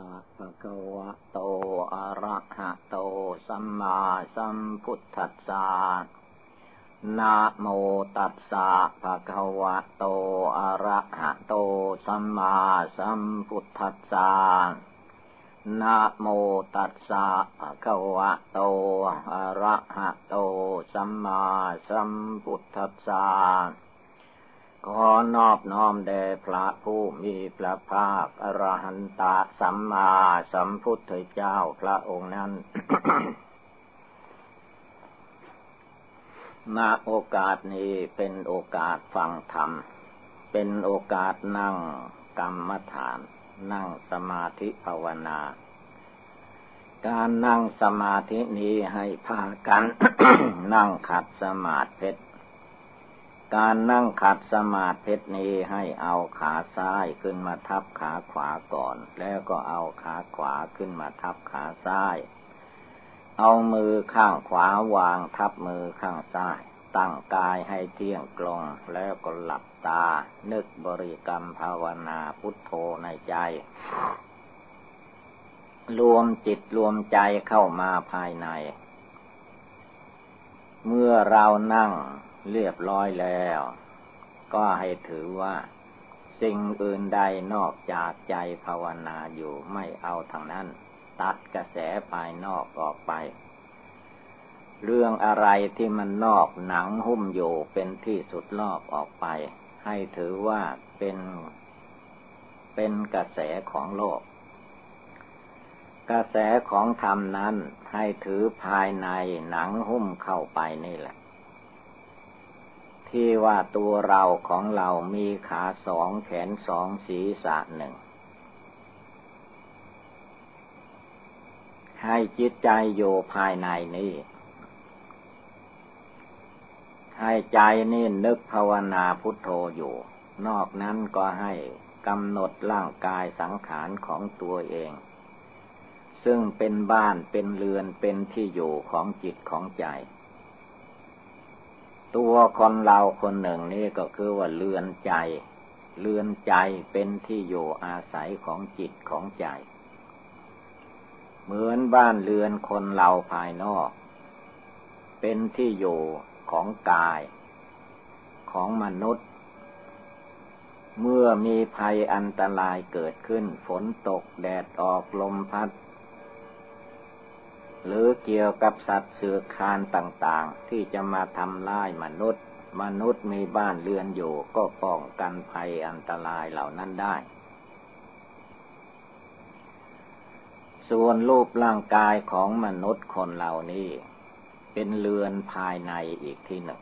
ะภะคะวะโต อะระหะโต สัมมาสัมพุทธัสสะนะโมตัสสะภะคะวะโต อะระหะโต สัมมาสัมพุทธัสสะนะโมตัสสะภะคะวะโต อะระหะโต สัมมาสัมพุทธัสสะ ขอนอบน้อมแด่พระผู้มีพระภาคอรหันตสัมมาสัมพุทธเจ้าพระองค์นั้น มาโอกาสนี้เป็นโอกาสฟังธรรม เป็นโอกาสนั่งกรรมฐาน นั่งสมาธิภาวนา การนั่งสมาธินี้ให้พากัน นั่งขัดสมาธิ การนั่งขัดสมาธินี้ให้เอาขาซ้ายขึ้นมาทับขาขวาก่อน แล้วก็เอาขาขวาขึ้นมาทับขาซ้าย เอามือข้างขวาวางทับมือข้างซ้าย ตั้งกายให้เที่ยงตรงแล้วก็หลับตา นึกบริกรรมภาวนาพุทโธในใจ รวมจิตรวมใจเข้ามาภายใน เมื่อเรานั่ง เรียบร้อยแล้ว ก็ให้ถือว่า สิ่งอื่นใดนอกจากใจภาวนาอยู่ไม่เอาทางนั้น ตัดกระแสภายนอกออกไป เรื่องอะไรที่มันนอกหนังหุ้มอยู่เป็นที่สุดลอกออกไป ให้ถือว่าเป็นเป็นกระแสของโลก กระแสของธรรมนั้นให้ถือภายในหนังหุ้มเข้าไปนี่แหละ ที่ว่าตัวเราของเรามีขาสองแขนสองศีรษะหนึ่ง ให้จิตใจอยู่ภายในนี้ ให้ใจนี่นึกภาวนาพุทโธอยู่ นอกนั้นก็ให้กำหนดร่างกายสังขารของตัวเอง ซึ่งเป็นบ้านเป็นเรือนเป็นที่อยู่ของจิตของใจ ตัวคนเราคนหนึ่งนี่ก็คือว่าเลือนใจ เลือนใจเป็นที่อยู่อาศัยของจิตของใจ เหมือนบ้านเรือนคนเราภายนอก เป็นที่อยู่ของกาย ของมนุษย์ เมื่อมีภัยอันตรายเกิดขึ้น ฝนตกแดดออกลมพัด หรือเกี่ยวกับสัตว์เสือคานต่างๆ ที่จะมาทำร้ายมนุษย์ มนุษย์มีบ้านเรือนอยู่ก็ป้องกันภัยอันตรายเหล่านั้นได้ ส่วนรูปร่างกายของมนุษย์คนเหล่านี้ เป็นเรือนภายในอีกที่หนึ่ง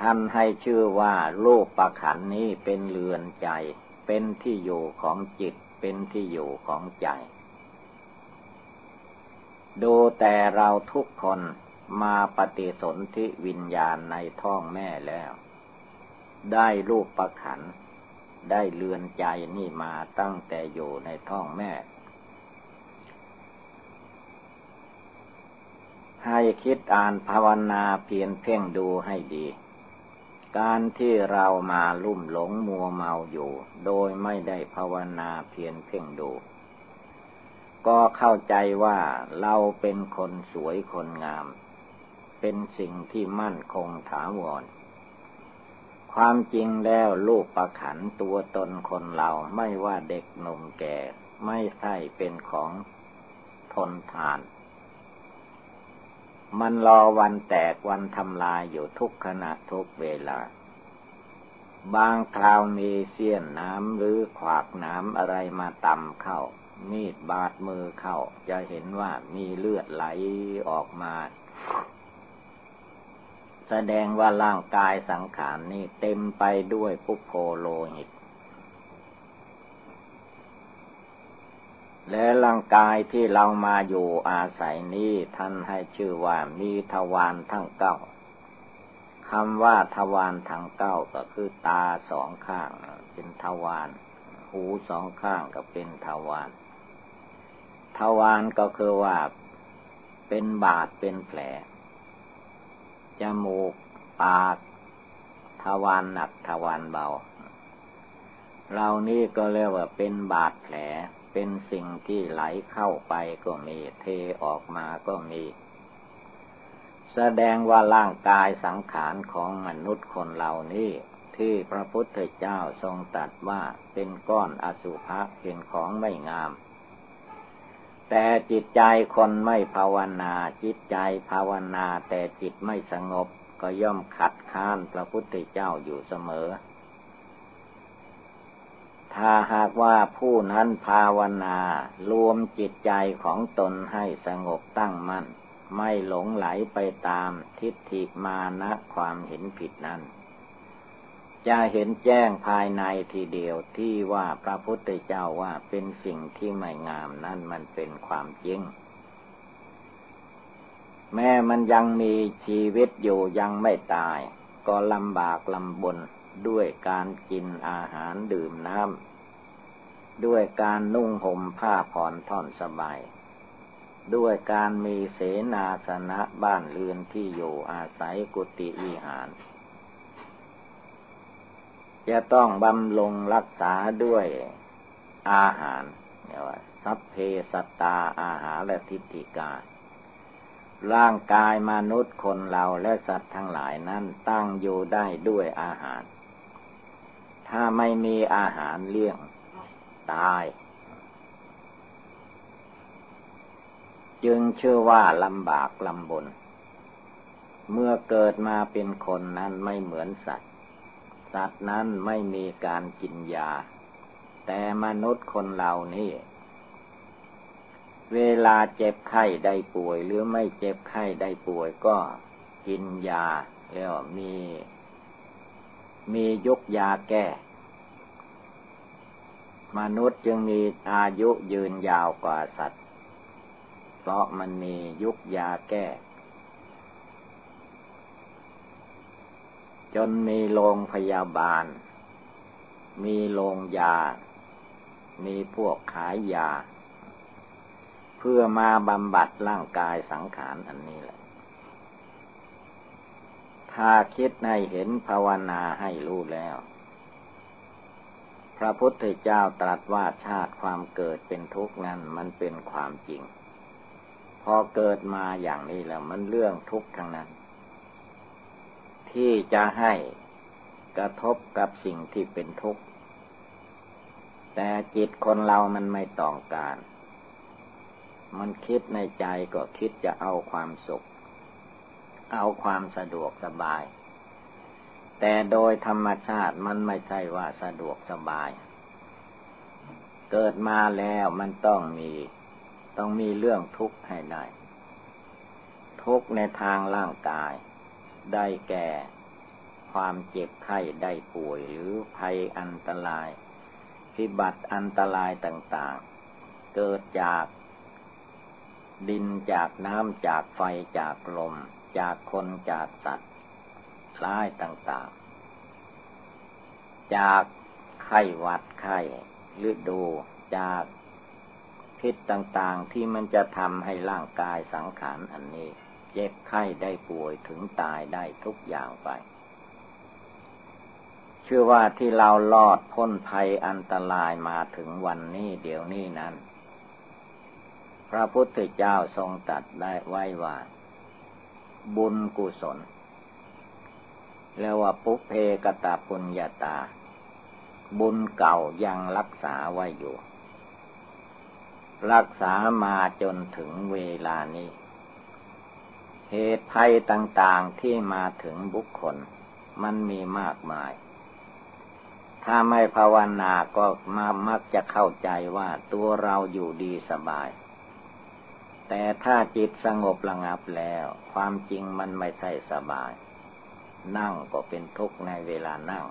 ท่านให้ชื่อว่ารูปประขันนี้เป็นเรือนใจ เป็นที่อยู่ของจิต เป็นที่อยู่ของใจ ดูแต่เราทุกคนมาปฏิสนธิวิญญาณในท้องแม่แล้ว ได้รูปประขัน ได้เลือนใจนี่มาตั้งแต่อยู่ในท้องแม่ ให้คิดอ่านภาวนาเพียนเพ่งดูให้ดี การที่เรามาลุ่มหลงมัวเมาอยู่ โดยไม่ได้ภาวนาเพียนเพ่งดู ก็เข้าใจว่าเราเป็นคนสวยคนงาม เป็นสิ่งที่มั่นคงถาวร ความจริงแล้วลูกประขันตัวตนคนเราไม่ว่าเด็กหนุ่มแก่ ไม่ใช่เป็นของทนทาน มันรอวันแตกวันทำลายอยู่ทุกขณะทุกเวลา บางคราวมีเสี้ยนน้ำหรือขวากน้ำอะไรมาต่ำเข้า มีดบาดมือเข้า จะเห็นว่ามีเลือดไหลออกมา แสดงว่าร่างกายสังขารนี่เต็มไปด้วยปุโพโลหิต และร่างกายที่เรามาอยู่อาศัยนี้ท่านให้ชื่อว่ามีทวารทั้งเก้าคำว่าทวารทั้งเก้าก็คือตาสองข้างเป็นทวารหูสองข้างก็เป็นทวาร ทวารก็คือว่า เป็นบาดเป็นแผล จมูก ปาก ทวารหนักทวารเบา เรานี่ก็เรียกว่าเป็นบาดแผล เป็นสิ่งที่ไหลเข้าไปก็มี เทออกมาก็มี แสดงว่าร่างกายสังขารของมนุษย์คนเหล่านี้ที่พระพุทธเจ้าทรงตรัสว่าเป็นก้อนอสุภะเป็นของไม่งาม แต่จิตใจคนไม่ภาวนา จิตใจภาวนาแต่จิตไม่สงบ ก็ย่อมขัดข้านพระพุทธเจ้าอยู่เสมอ ถ้าหากว่าผู้นั้นภาวนารวมจิตใจของตนให้สงบตั้งมั่น ไม่หลงไหลไปตามทิฏฐิมานะความเห็นผิดนั้น จะเห็นแจ้งภายในทีเดียวที่ว่าพระพุทธเจ้าว่าเป็นสิ่งที่ไม่งามนั่นมันเป็นความจริง แม้มันยังมีชีวิตอยู่ยังไม่ตาย ก็ลำบากลำบนด้วยการกินอาหารดื่มน้ำด้วยการนุ่งห่มผ้าผ่อนท่อนสบาย ด้วยการมีเสนาสนะบ้านเรือนที่อยู่อาศัยกุฏิวิหาร จะต้องบำรุงรักษาด้วยอาหารเรียว่าสัพเพสตาอาหารและทิฏฐิกา ร่างกายมนุษย์คนเราและสัตว์ทั้งหลายนั้นตั้งอยู่ได้ด้วยอาหาร ถ้าไม่มีอาหารเลี้ยงตาย จึงเชื่อว่าลำบากลำบน เมื่อเกิดมาเป็นคนนั้นไม่เหมือนสัตว์ สัตว์นั้นไม่มีการกินยา แต่มนุษย์คนเหล่านี้เวลาเจ็บไข้ได้ป่วย หรือไม่เจ็บไข้ได้ป่วยก็กินยาแล้วมี มียกยาแก้ มนุษย์จึงมีอายุยืนยาวกว่าสัตว์ เพราะมันมียุกยาแก้ จนมีโรงพยาบาล มีโรงยา มีพวกขายยา เพื่อมาบำบัดร่างกายสังขารอันนี้แหละ ถ้าคิดในเห็นภาวนาให้รู้แล้ว พระพุทธเจ้าตรัสว่าชาติความเกิดเป็นทุกข์นั้นมันเป็นความจริง พอเกิดมาอย่างนี้แล้วมันเรื่องทุกข์ทั้งนั้น ที่จะให้กระทบกับสิ่งที่เป็นทุกข์ แต่จิตคนเรามันไม่ต้องการ มันคิดในใจก็คิดจะเอาความสุข เอาความสะดวกสบาย แต่โดยธรรมชาติมันไม่ใช่ว่าสะดวกสบาย เกิดมาแล้วมันต้องมีต้องมีเรื่องทุกข์ให้ได้ ทุกข์ในทางร่างกาย ได้แก่ ความเจ็บไข้ได้ป่วยหรือภัยอันตราย พิบัติอันตรายต่างๆ เกิดจากดินจากน้ำจากไฟจากลม จากคนจากสัตว์ร้ายต่างๆ จากไข้หวัดไข้ฤดูจากพิษต่างๆที่มันจะทำให้ร่างกายสังขารอันนี้ เจ็บไข้ได้ป่วยถึงตายได้ทุกอย่างไป เชื่อว่าที่เราลอดพ้นภัยอันตรายมาถึงวันนี้เดี๋ยวนี้นั้น พระพุทธเจ้าทรงตัดได้ไว้ว่า บุญกุศลเรียกว่าปุเพกตาปุญญาตา บุญเก่ายังรักษาไว้อยู่ รักษามาจนถึงเวลานี้ เหตุภัยต่างๆที่มาถึงบุคคล มันมีมากมาย ถ้าไม่ภาวนาก็มามักจะเข้าใจว่าตัวเราอยู่ดีสบาย แต่ถ้าจิตสงบระงับแล้ว ความจริงมันไม่ใช่สบาย นั่งก็เป็นทุกข์ในเวลานั่ง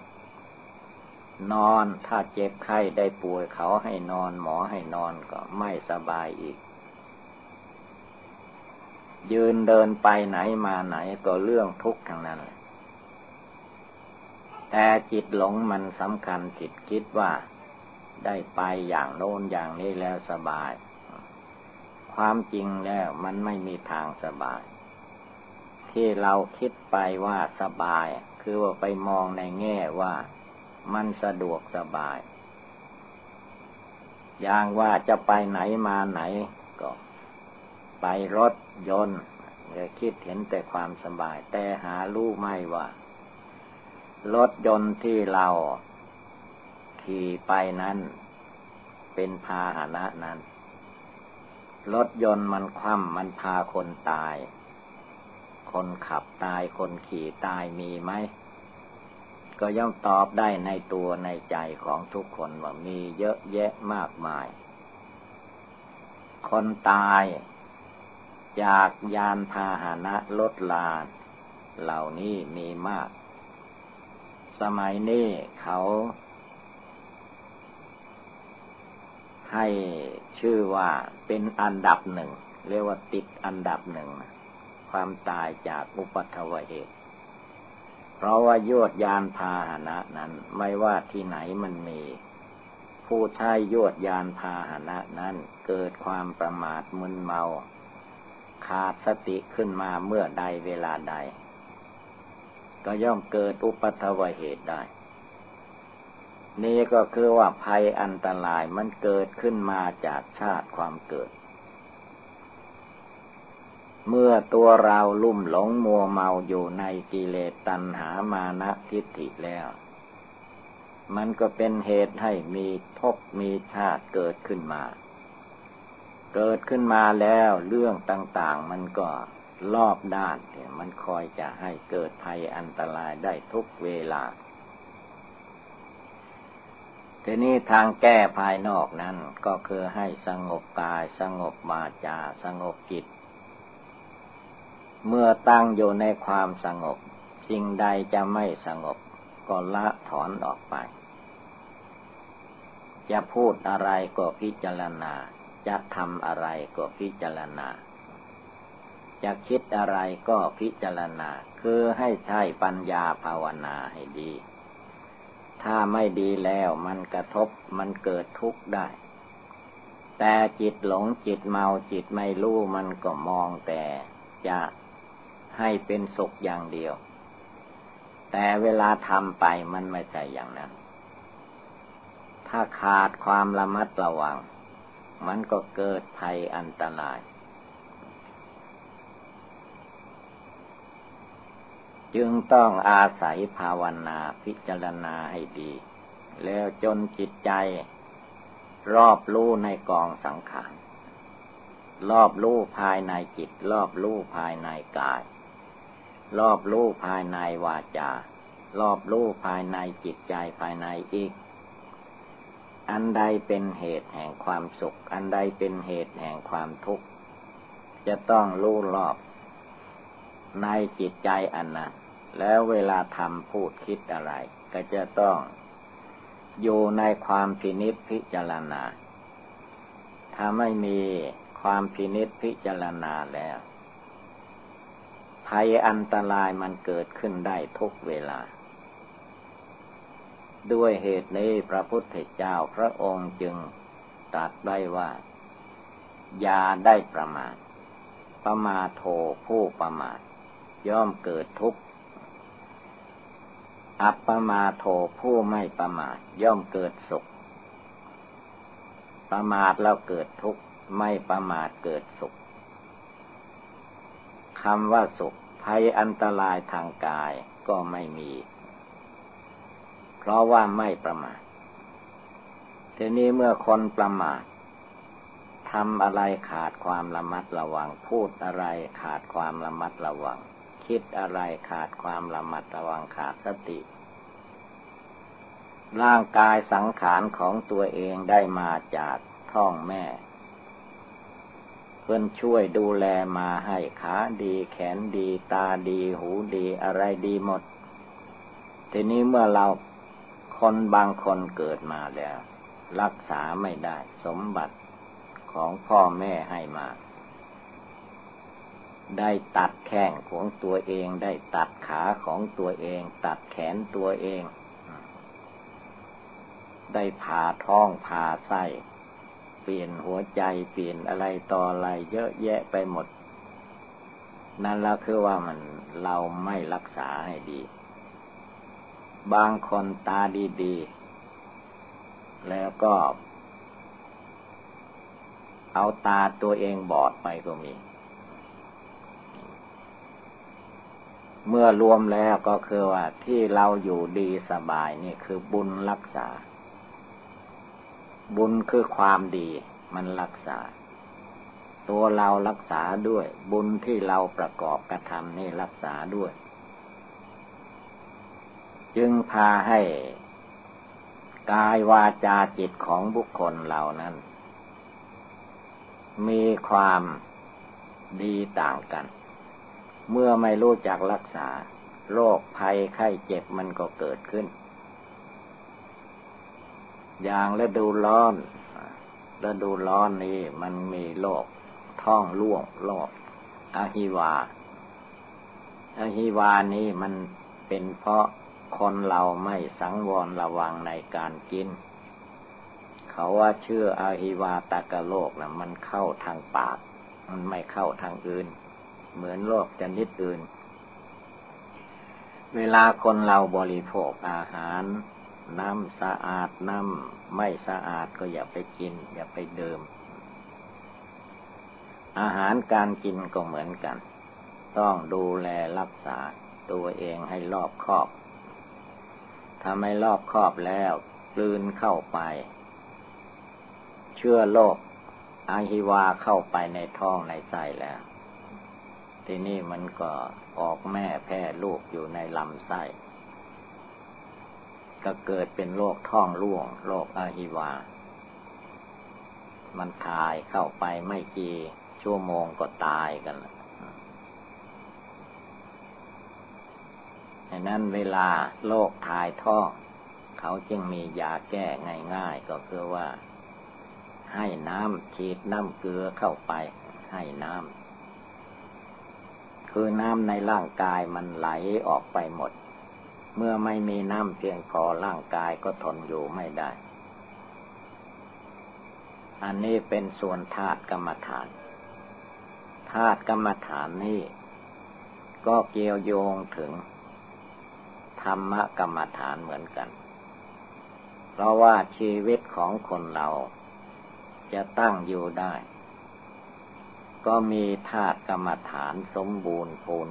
นอนถ้าเจ็บไข้ได้ป่วยเขาให้นอนหมอให้นอนก็ไม่สบายอีก ยืนเดินไปไหนมาไหนก็เรื่องทุกข์ทั้งนั้นแต่จิตหลงมันสำคัญจิตคิดว่าได้ไปอย่างโน้นอย่างนี้แล้วสบาย ความจริงแล้วมันไม่มีทางสบาย ที่เราคิดไปว่าสบาย คือว่าไปมองในแง่ว่ามันสะดวกสบาย อย่างว่าจะไปไหนมาไหนก็ ไปรถ ยนต์ก็คิดเห็นแต่ความสบาย แต่หารู้ไม่ว่า รถยนต์ที่เราขี่ไปนั้น เป็นพาหนะนั้น รถยนต์มันคว่ำมันพาคนตาย คนขับตายคนขี่ตายมีไหม ก็ย่อมตอบได้ในตัวในใจของทุกคนว่ามีเยอะแยะมากมาย คนตาย จากยานพาหนะลดลาเหล่านี้มีมาก สมัยนี้เขา ให้ชื่อว่าเป็นอันดับหนึ่ง เรียกว่าติดอันดับหนึ่ง ความตายจากอุปัตวเหตุเพราะว่ายวดยานพาหนะนั้น ไม่ว่าที่ไหนมันมี ผู้ใช้ยวดยานพาหนะนั้นเกิดความประมาทมึนเมา ขาดสติขึ้นมาเมื่อใดเวลาใด ก็ย่อมเกิดอุปัตวเหตุได้ นี่ก็คือว่าภัยอันตรายมันเกิดขึ้นมาจากชาติความเกิด เมื่อตัวเราลุ่มหลงมัวเมาอยู่ในกิเลสตัณหามานะทิฏฐิแล้ว มันก็เป็นเหตุให้มีทบมีชาติเกิดขึ้นมา เกิดขึ้นมาแล้วเรื่องต่าง ๆ มันก็รอบด้านมันคอยจะให้เกิดภัยอันตรายได้ทุกเวลา ทีนี้ทางแก้ภายนอกนั้นก็คือให้สงบกายสงบมาจาสงบจิต เมื่อตั้งอยู่ในความสงบ สิ่งใดจะไม่สงบ ก็ละถอนออกไป จะพูดอะไรก็พิจารณา จะทำอะไรก็พิจารณา จะคิดอะไรก็พิจารณา คือให้ใช้ปัญญาภาวนาให้ดี ถ้าไม่ดีแล้วมันกระทบมันเกิดทุกข์ได้ แต่จิตหลงจิตเมาจิตไม่รู้มันก็มองแต่จะให้เป็นสุขอย่างเดียว แต่เวลาทำไปมันไม่ใช่อย่างนั้น ถ้าขาดความระมัดระวัง มันก็เกิดภัยอันตราย จึงต้องอาศัยภาวนาพิจารณาให้ดี แล้วจนจิตใจรอบรู้ในกองสังขาร รอบรู้ภายในจิต รอบรู้ภายในกาย รอบรู้ภายในวาจา รอบรู้ภายในจิตใจภายในอีก อันใดเป็นเหตุแห่งความสุข อันใดเป็นเหตุแห่งความทุกข์ จะต้องรู้รอบ ในจิตใจอันนั้นแล้วเวลาทำพูดคิดอะไร ก็จะต้องอยู่ในความพินิษพิจารณา ถ้าไม่มีความพินิษพิจารณาแล้ว ภัยอันตรายมันเกิดขึ้นได้ทุกเวลา ด้วยเหตุนี้พระพุทธเจ้าพระองค์จึงตรัสไว้ว่าอย่าได้ประมาท ประมาโทผู้ประมาท ย่อมเกิดทุกข์อัปปมาโทผู้ไม่ประมาท ย่อมเกิดสุข ประมาทแล้วเกิดทุกข์ไม่ประมาทเกิดสุขคำว่าสุขภัยอันตรายทางกายก็ไม่มี เพราะว่าไม่ประมาททีนี้เมื่อคนประมาททำอะไรขาดความระมัดระวัง พูดอะไรขาดความระมัดระวัง คิดอะไรขาดความระมัดระวังขาดสติ ร่างกายสังขารของตัวเองได้มาจากท้องแม่ เพื่อนช่วยดูแลมาให้ขาดีแขนดีตาดีหูดีอะไรดีหมด ทีนี้เมื่อเรา คนบางคนเกิดมาแล้ว รักษาไม่ได้ สมบัติของพ่อแม่ให้มา ได้ตัดแข้งของตัวเองได้ตัดขาของตัวเอง ตัดแขนตัวเอง ได้ผ่าท้องผ่าไส้เปลี่ยนหัวใจเปลี่ยนอะไรต่ออะไรเยอะแยะไปหมด นั่นแล้วคือว่ามันเราไม่รักษาให้ดี บางคนตาดีๆ แล้วก็ เอาตาตัวเองบอดไปก็มี เมื่อรวมแล้วก็คือว่า ที่เราอยู่ดีสบายนี่คือบุญรักษา บุญคือความดีมันรักษา ตัวเรารักษาด้วย บุญที่เราประกอบกระทำนี่รักษาด้วย จึงพาให้ กายวาจาจิตของบุคคลเหล่านั้น มีความดีต่างกัน เมื่อไม่รู้จักรักษาโรคภัยไข้เจ็บมันก็เกิดขึ้น อย่างฤดูร้อนฤดูร้อนนี้มันมีโรคท้องร่วงโรคอหิวาอหิวานี้มันเป็นเพราะ คนเราไม่สังวรระวังในการกิน เขาว่าเชื่ออาหิวาตากะโลกนะมันเข้าทางปาก มันไม่เข้าทางอื่น เหมือนโรคชนิดอื่น เวลาคนเราบริโภคอาหาร น้ำสะอาดน้ำไม่สะอาดก็อย่าไปกิน อย่าไปดื่ม อาหารการกินก็เหมือนกัน ต้องดูแลรักษาตัวเองให้รอบคอบ ถ้าไม่รอบคอบแล้วกลืนเข้าไป เชื่อโรคอาหิวาเข้าไปในท้องในไส้แล้ว ทีนี้มันก็ออกแม่แพร่ลูกอยู่ในลำไส้ ก็เกิดเป็นโรคท้องร่วงโรคอาหิวา มันทายเข้าไปไม่กี่ชั่วโมงก็ตายกัน นั้นเวลาโรคทายท่อ เขาจึงมียาแก้ง่าย ๆ ก็คือว่า ให้น้ำฉีดน้ำเกลือเข้าไป ให้น้ำคือน้ำในร่างกายมันไหลออกไปหมด เมื่อไม่มีน้ำเพียงพอร่างกายก็ทนอยู่ไม่ได้ อันนี้เป็นส่วนธาตุกรรมฐานธาตุกรรมฐานนี่ก็เกี่ยวโยงถึง ธรรมกรรมฐานเหมือนกัน เพราะว่าชีวิตของคนเราจะตั้งอยู่ได้ ก็มีธาตุกรรมฐานสมบูรณ์พูน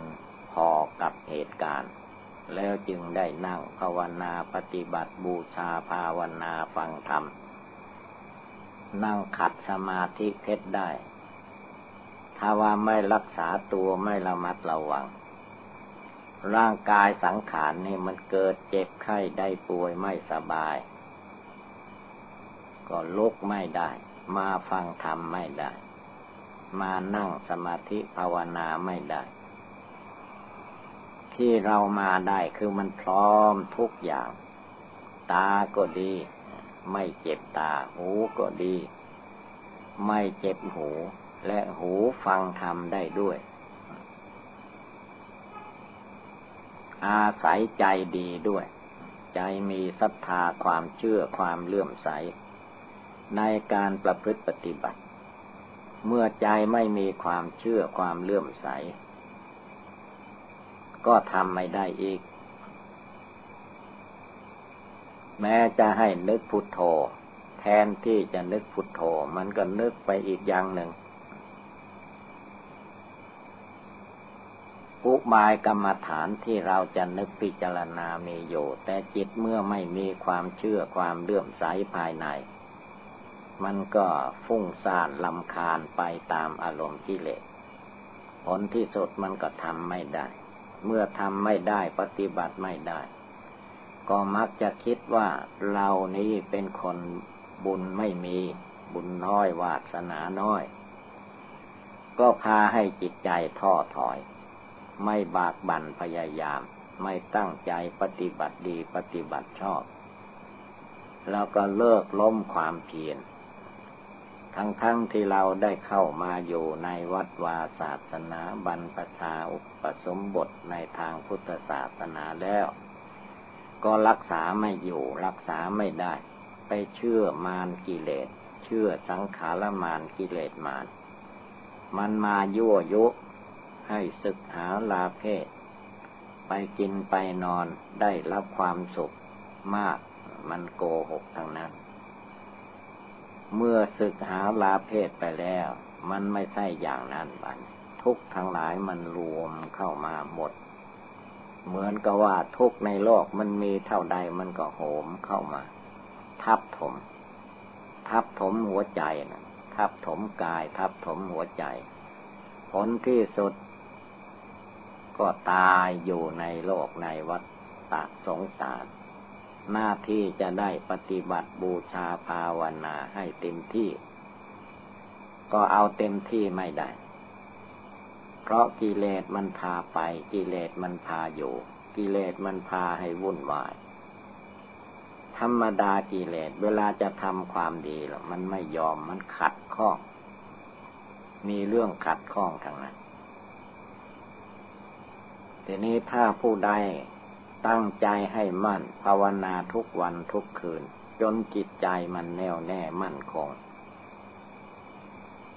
พอกับเหตุการณ์ แล้วจึงได้นั่งภาวนาปฏิบัติบูชาภาวนาฟังธรรม นั่งขัดสมาธิเพชรได้ ถ้าว่าไม่รักษาตัวไม่ระมัดระวัง ร่างกายสังขารนี่มันเกิดเจ็บไข้ได้ป่วยไม่สบาย ก็ลุกไม่ได้ มาฟังธรรมไม่ได้ มานั่งสมาธิภาวนาไม่ได้ ที่เรามาได้คือมันพร้อมทุกอย่าง ตาก็ดี ไม่เจ็บตา หูก็ดี ไม่เจ็บหู และหูฟังธรรมได้ด้วย อาศัยใจดีด้วย ใจมีศรัทธาความเชื่อความเลื่อมใส ในการประพฤติปฏิบัติ เมื่อใจไม่มีความเชื่อความเลื่อมใส ก็ทำไม่ได้อีก แม้จะให้นึกพุทโธ แทนที่จะนึกพุทโธ มันก็นึกไปอีกอย่างหนึ่ง อุบายกรรมฐานที่เราจะนึกพิจารณามีอยู่ แต่จิตเมื่อไม่มีความเชื่อความเลื่อมใสภายใน มันก็ฟุ้งซ่านลำคาญไปตามอารมณ์กิเลสผลที่สุดมันก็ทำไม่ได้ เมื่อทำไม่ได้ปฏิบัติไม่ได้ ก็มักจะคิดว่าเรานี้เป็นคนบุญไม่มีบุญน้อยวาสนาน้อย ก็พาให้จิตใจท้อถอย ไม่บากบั่นพยายาม ไม่ตั้งใจปฏิบัติดีปฏิบัติชอบ แล้วก็เลิกล้มความเพียรทั้งๆทที่เราได้เข้ามาอยู่ในวัดวาศาสนาบรรพชาอุปสมบทในทางพุทธศาสนาแล้ว ก็รักษาไม่อยู่รักษาไม่ได้ ไปเชื่อมารกิเลส เชื่อสังขารมารกิเลสมารมันมายั่วยุ ให้ศึกหาลาเพศ ไปกินไปนอนได้รับความสุขมากมันโกหกทางนั้น เมื่อศึกหาลาเพศไปแล้ว มันไม่ใช่อย่างนั้นบันทุกทั้งหลายมันรวมเข้ามาหมด เหมือนกับว่าทุกในโลกมันมีเท่าใดมันก็โหมเข้ามา ทับถม ทับถมหัวใจนะทับถมกาย ทับถมหัวใจ ผลที่สุด ก็ตายอยู่ในโลกในวัฏฏะสงสาร หน้าที่จะได้ปฏิบัติบูชาภาวนาให้เต็มที่ ก็เอาเต็มที่ไม่ได้ เพราะกิเลสมันพาไปกิเลสมันพาอยู่ กิเลสมันพาให้วุ่นวาย ธรรมดากิเลสเวลาจะทำความดีหรอมันไม่ยอมมันขัดข้องมีเรื่องขัดข้องทางนั้น ทีนี้ถ้าผู้ใดตั้งใจให้มั่น ภาวนาทุกวันทุกคืน จนจิตใจมันแน่วแน่มั่นคง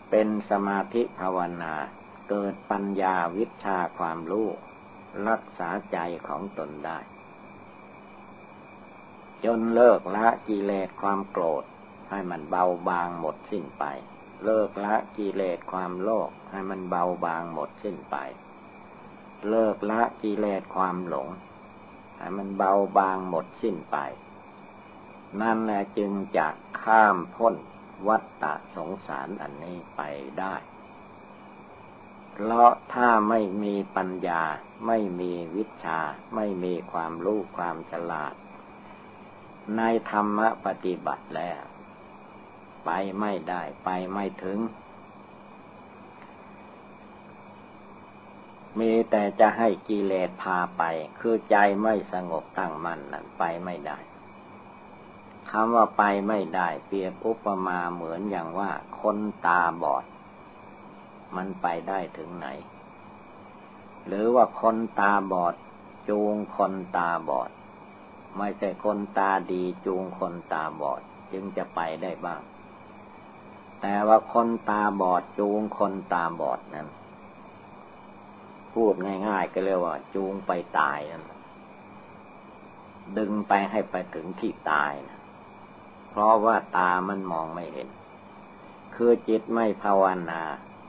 เป็นสมาธิภาวนาเกิดปัญญาวิชาความรู้ รักษาใจของตนได้ จนเลิกละกิเลสความโกรธ ให้มันเบาบางหมดสิ้นไป เลิกละกิเลสความโลภให้มันเบาบางหมดสิ้นไป เลิกละกิเลสความหลงให้มันเบาบางหมดสิ้นไป นั่นแหละจึงจะข้ามพ้นวัฏฏะสงสารอันนี้ไปได้ เพราะถ้าไม่มีปัญญา ไม่มีวิชา ไม่มีความรู้ความฉลาด ในธรรมปฏิบัติแล้ว ไปไม่ได้ไปไม่ถึง มีแต่จะให้กิเลสพาไป คือใจไม่สงบตั้งมั่นนั่นไปไม่ได้คำว่าไปไม่ได้ เปรียบอุปมาเหมือนอย่างว่าคนตาบอด มันไปได้ถึงไหน หรือว่าคนตาบอด จูงคนตาบอด ไม่ใช่คนตาดีจูงคนตาบอด จึงจะไปได้บ้าง แต่ว่าคนตาบอดจูงคนตาบอดนั้น พูดง่ายๆก็เรียกว่า จูงไปตายนั่นดึงไปให้ไปถึงที่ตายนะเพราะว่าตามันมองไม่เห็น คือจิตไม่ภาวนา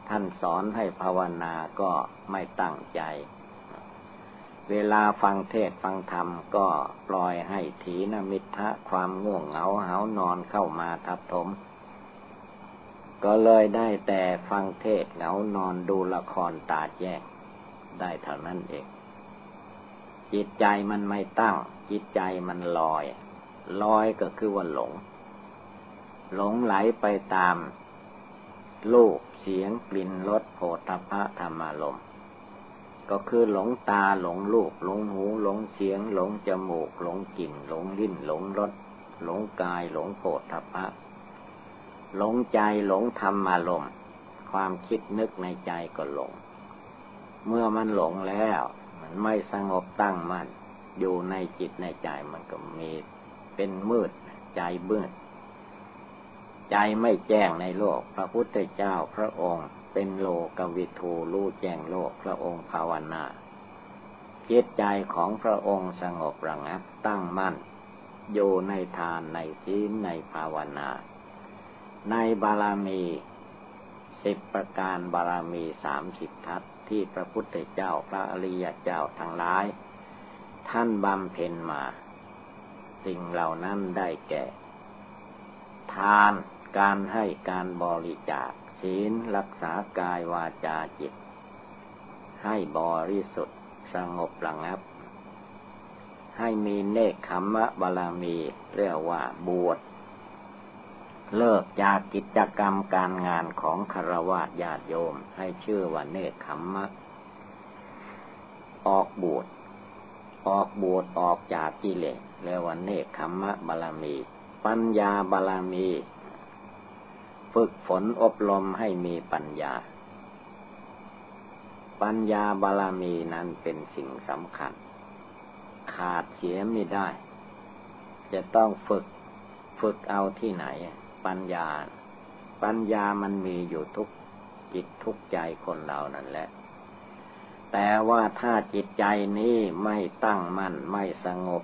ท่านสอนให้ภาวนาก็ไม่ตั้งใจ เวลาฟังเทศฟังธรรมก็ปล่อยให้ถีนมิทะความง่วงเหงาเหานอนเข้ามาทับถม ก็เลยได้แต่ฟังเทศเหงานอนดูละครตาแจ้ง ได้เท่านั้นเอง จิตใจมันไม่ตั้ง จิตใจมันลอย ลอยก็คือว่าหลง หลงไหลไปตามลูกเสียงกลิ่นรสโผฏฐะธรรมารมก็คือหลงตาหลงลูกหลงหูหลงเสียง หลงจมูก หลงกลิ่น หลงลิ้น หลงรสหลงกาย หลงโผฏฐะหลงใจหลงธรรมารมความคิดนึกในใจก็หลง เมื่อมันหลงแล้ว มันไม่สงบตั้งมัน่นอยู่ในจิตในใจมันก็มีเป็นมืดใจเบื้อใจไม่แจ้งในโลก พระพุทธเจ้าพระองค์เป็นโลกวิทูรู้แจ้งโลกพระองค์ภาวนาจิตใจของพระองค์สงบระงับตั้งมั่น อยู่ในทานในศีลในภาวนา ในบารมีสิบประการบารมีสามสิบทัศ ที่พระพุทธเจ้าพระอริยเจ้าทั้งหลาย ท่านบำเพ็ญมา สิ่งเหล่านั้นได้แก่ ทานการให้การบริจาคศีลรักษากายวาจาจิต ให้บริสุทธิ์สงบระงับ ให้มีเนคขมะบาลามีเรียกว่าบวช เลิกจากกิจกรรมการงานของคารวะญาติโยมให้ชื่อว่าเนคขมมะ ออกบวชออกบวชออกจากกิเลสเรียกว่าเนคขมมะบาลมี ปัญญาบาลมี ฝึกฝนอบรมให้มีปัญญา ปัญญาบาลมีนั้นเป็นสิ่งสำคัญ ขาดเสียไม่ได้ จะต้องฝึกฝึกเอาที่ไหน ปัญญา ปัญญามันมีอยู่ทุกจิตทุกใจคนเรานั่นแหละ แต่ว่าถ้าจิตใจนี้ไม่ตั้งมั่นไม่สงบ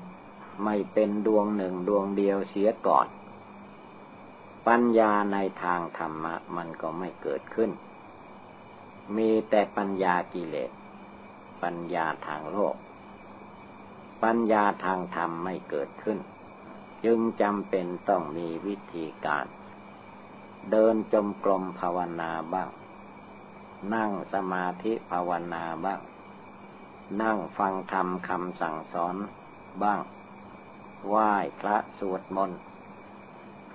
ไม่เป็นดวงหนึ่งดวงเดียวเสียก่อนปปัญญาในทางธรรมะมันก็ไม่เกิดขึ้น มีแต่ปัญญากิเลส ปัญญาทางโลก ปัญญาทางธรรมไม่เกิดขึ้น จึงจำเป็นต้องมีวิธีการ เดินจมกรมภาวนาบ้าง นั่งสมาธิภาวนาบ้าง นั่งฟังธรรมคำสั่งสอนบ้าง ไหว้พระสวดมนต์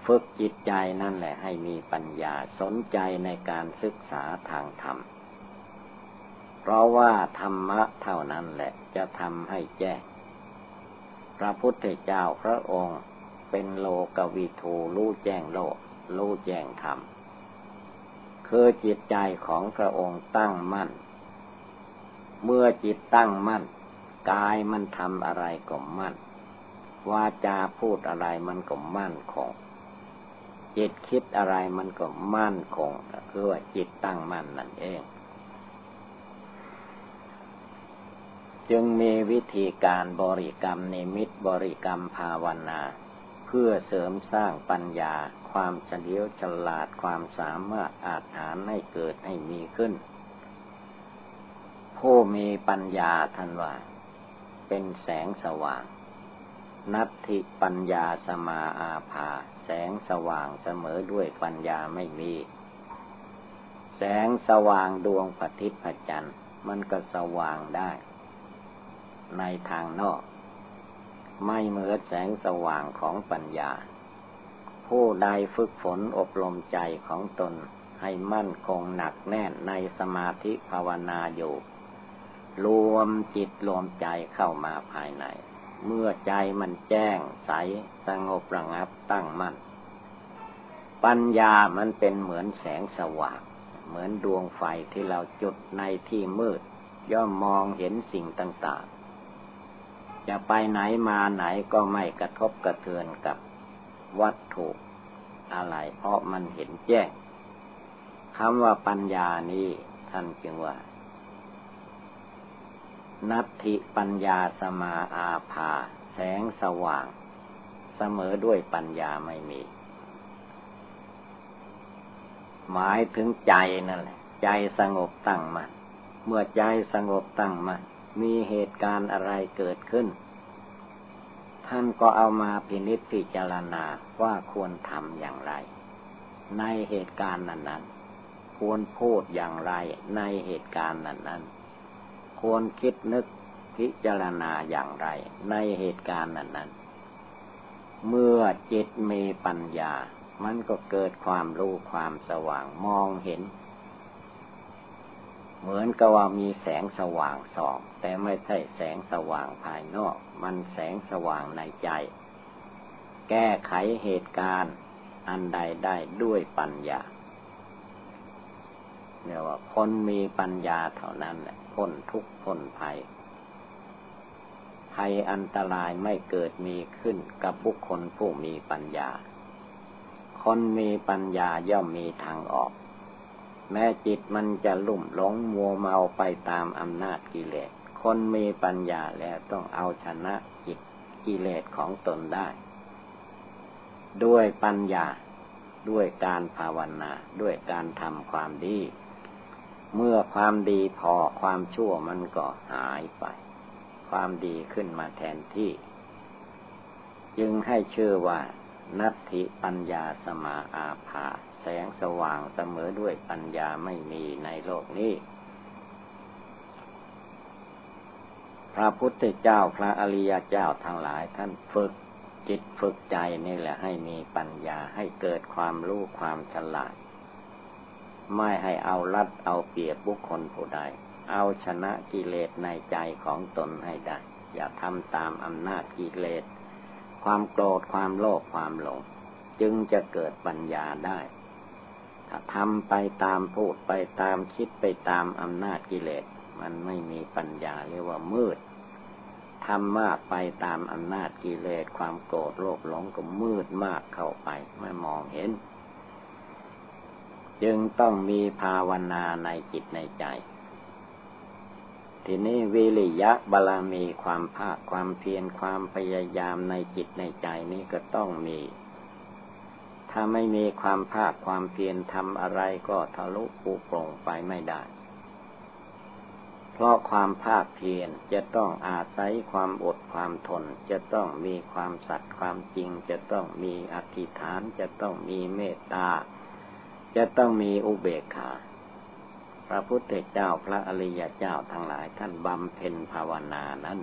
ฝึกจิตใจนั่นแหละให้มีปัญญาสนใจในการศึกษาทางธรรม เพราะว่าธรรมะเท่านั้นแหละจะทำให้แจ้ง พระพุทธเจ้าพระองค์ เป็นโลกวิทูรู้แจ้งโลก รู้แจ้งธรรม คือจิตใจของพระองค์ตั้งมั่น เมื่อจิตตั้งมั่น กายมันทำอะไรก็มั่น วาจาพูดอะไรมันก็มั่นคง จิตคิดอะไรมันก็มั่นคงคือว่าจิตตั้งมั่นนั่นเองจึงมีวิธีการบริกรรมนิมิตบริกรรมภาวนา พื่อเสริมสร้างปัญญา ความเฉลียวฉลาดความสามารถอาจหารให้เกิดให้มีขึ้น ผู้มีปัญญาทันว่าเป็นแสงสว่าง นัตถิปัญญาสมาอาภา แสงสว่างเสมอด้วยปัญญาไม่มี แสงสว่างดวงปฏิพจันทร์มันก็สว่างได้ ในทางนอก ไม่เหมือนแสงสว่างของปัญญา ผู้ใดฝึกฝนอบรมใจของตนให้มั่นคงหนักแน่นในสมาธิภาวนาอยู่ รวมจิตรวมใจเข้ามาภายใน เมื่อใจมันแจ้งใสสงบระงับตั้งมั่น ปัญญามันเป็นเหมือนแสงสว่าง เหมือนดวงไฟที่เราจุดในที่มืด ย่อมมองเห็นสิ่งต่าง จะไปไหนมาไหนก็ไม่กระทบกระเทือนกับวัตถุอะไร เพราะมันเห็นแจ้งคำว่าปัญญานี้ท่านจึงว่า นัตถิปัญญาสมาอาภา แสงสว่าง เสมอด้วยปัญญาไม่มี หมายถึงใจนั่นแหละ ใจสงบตั้งมัน่นเมื่อใจสงบตั้งมัน่น มีเหตุการณ์อะไรเกิดขึ้น ท่านก็เอามาพินิจพิจารณาว่าควรทำอย่างไร ในเหตุการณ์นั้น ๆ ควรพูดอย่างไรในเหตุการณ์นั้น ๆ ควรคิดนึกพิจารณาอย่างไร ในเหตุการณ์นั้นนั้นเมื่อจิตมีปัญญา มันก็เกิดความรู้ความสว่างมองเห็น เหมือนกับว่ามีแสงสว่างส่อง แต่ไม่ใช่แสงสว่างภายนอก มันแสงสว่างในใจ แก้ไขเหตุการณ์อันใดได้ด้วยปัญญาเรียกว่าคนมีปัญญาเท่านั้นแหละพ้นทุกข์พ้นภัย ภัยอันตรายไม่เกิดมีขึ้นกับบุคคลผู้มีปัญญา คนมีปัญญาย่อมมีทางออก แม้จิตมันจะลุ่มหลงมัวเมาไปตามอำนาจกิเลส คนมีปัญญาแล้วต้องเอาชนะจิตกิเลสของตนได้ ด้วยปัญญาด้วยการภาวนา ด้วยการทำความดี เมื่อความดีพอความชั่วมันก็หายไป ความดีขึ้นมาแทนที่ จึงให้ชื่อว่า นัตถิปัญญาสมาอาภา แสงสว่างเสมอด้วยปัญญาไม่มีในโลกนี้ พระพุทธเจ้าพระอริยเจ้าทั้งหลายท่านฝึกจิตฝึกใจนี่แหละให้มีปัญญาให้เกิดความรู้ความฉลาด ไม่ให้เอารัดเอาเปรียบบุคคลผู้ใด เอาชนะกิเลสในใจของตนให้ได้ อย่าทำตามอำนาจกิเลส ความโกรธความโลภความหลง จึงจะเกิดปัญญาได้ ทำไปตามพูดไปตามคิดไปตามอำนาจกิเลส มันไม่มีปัญญาเรียกว่ามืดทำมากไปตามอำนาจกิเลสความโกรธโลภหลงก็มืดมากเข้าไปไม่มองเห็น จึงต้องมีภาวนาในจิตในใจ ทีนี้วิริยะบาลมีความภาคความเพียรความพยายามในจิตในใจนี้ก็ต้องมี ถ้าไม่มีความภาคความเพียรทำอะไรก็ทะลุปูโปร่งไปไม่ได้ เพราะความภาคเพียรจะต้องอาศัยความอดความทน จะต้องมีความสัตย์ความจริง จะต้องมีอธิษฐาน จะต้องมีเมตตา จะต้องมีอุเบกขา พระพุทธเจ้าพระอริยเจ้าทั้งหลายท่านบำเพ็ญภาวนานั้น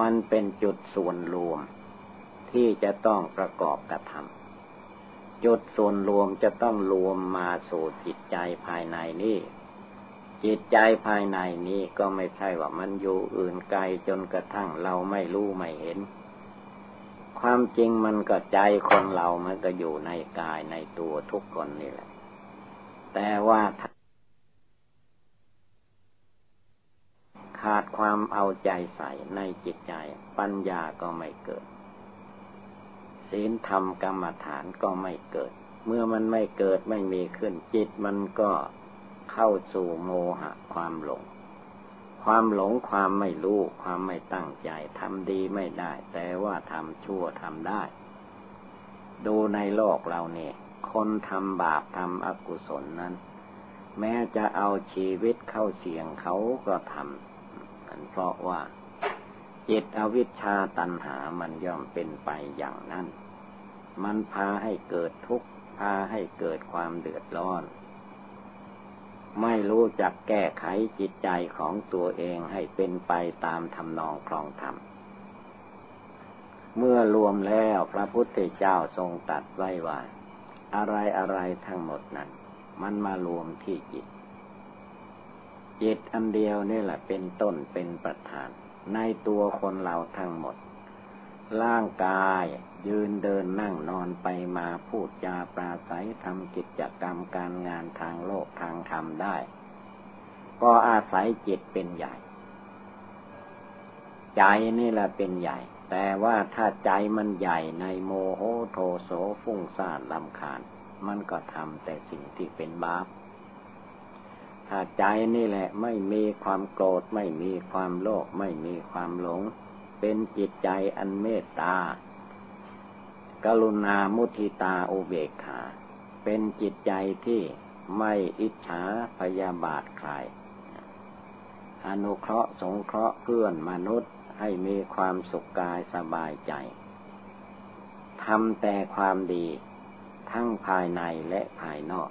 มันเป็นจุดส่วนรวมที่จะต้องประกอบกระทำ จุดส่วนรวมจะต้องรวมมาสู่จิตใจภายในนี้ จิตใจภายในนี้ก็ไม่ใช่ว่ามันอยู่อื่นไกลจนกระทั่งเราไม่รู้ไม่เห็น ความจริงมันก็ใจคนเรามันก็อยู่ในกายในตัวทุกคนนี่แหละ แต่ว่าขาดความเอาใจใส่ในจิตใจ ปัญญาก็ไม่เกิด ศีลธรรมกรรมฐานก็ไม่เกิด เมื่อมันไม่เกิดไม่มีขึ้นจิตมันก็เข้าสู่โมหะความหลง ความหลงความไม่รู้ ความไม่ตั้งใจทำดีไม่ได้ แต่ว่าทำชั่วทำได้ ดูในโลกเราเนี่ยคนทำบาปทำอกุศลนั้น แม้จะเอาชีวิตเข้าเสี่ยงเขาก็ทำเพราะว่าจิตอวิชชาตันหามันย่อมเป็นไปอย่างนั้น มันพาให้เกิดทุกข์ พาให้เกิดความเดือดร้อน ไม่รู้จักแก้ไขจิตใจของตัวเองให้เป็นไปตามทำนองครองธรรม เมื่อรวมแล้วพระพุทธเจ้าทรงตัดไว้ว่า อะไรอะไรทั้งหมดนั้น มันมารวมที่จิต จิตอันเดียวนี่แหละเป็นต้นเป็นประธาน ในตัวคนเราทั้งหมด ร่างกาย ยืนเดินนั่งนอนไปมาพูดจาปราศัยทำกิจกรรมการงานทางโลกทางธรรมได้ ก็อาศัยจิตเป็นใหญ่ ใจนี่แหละเป็นใหญ่ แต่ว่าถ้าใจมันใหญ่ในโมโหโทโสฟุ้งซ่านลำคาญ มันก็ทำแต่สิ่งที่เป็นบาปถ้าใจนี่แหละไม่มีความโกรธไม่มีความโลภไม่มีความหลง เป็นจิตใจอันเมตตา กรุณามุทิตาอุเบกขา เป็นจิตใจที่ไม่อิจฉาพยาบาทใคร อนุเคราะห์สงเคราะห์เพื่อนมนุษย์ให้มีความสุขกายสบายใจ ทำแต่ความดีทั้งภายในและภายนอก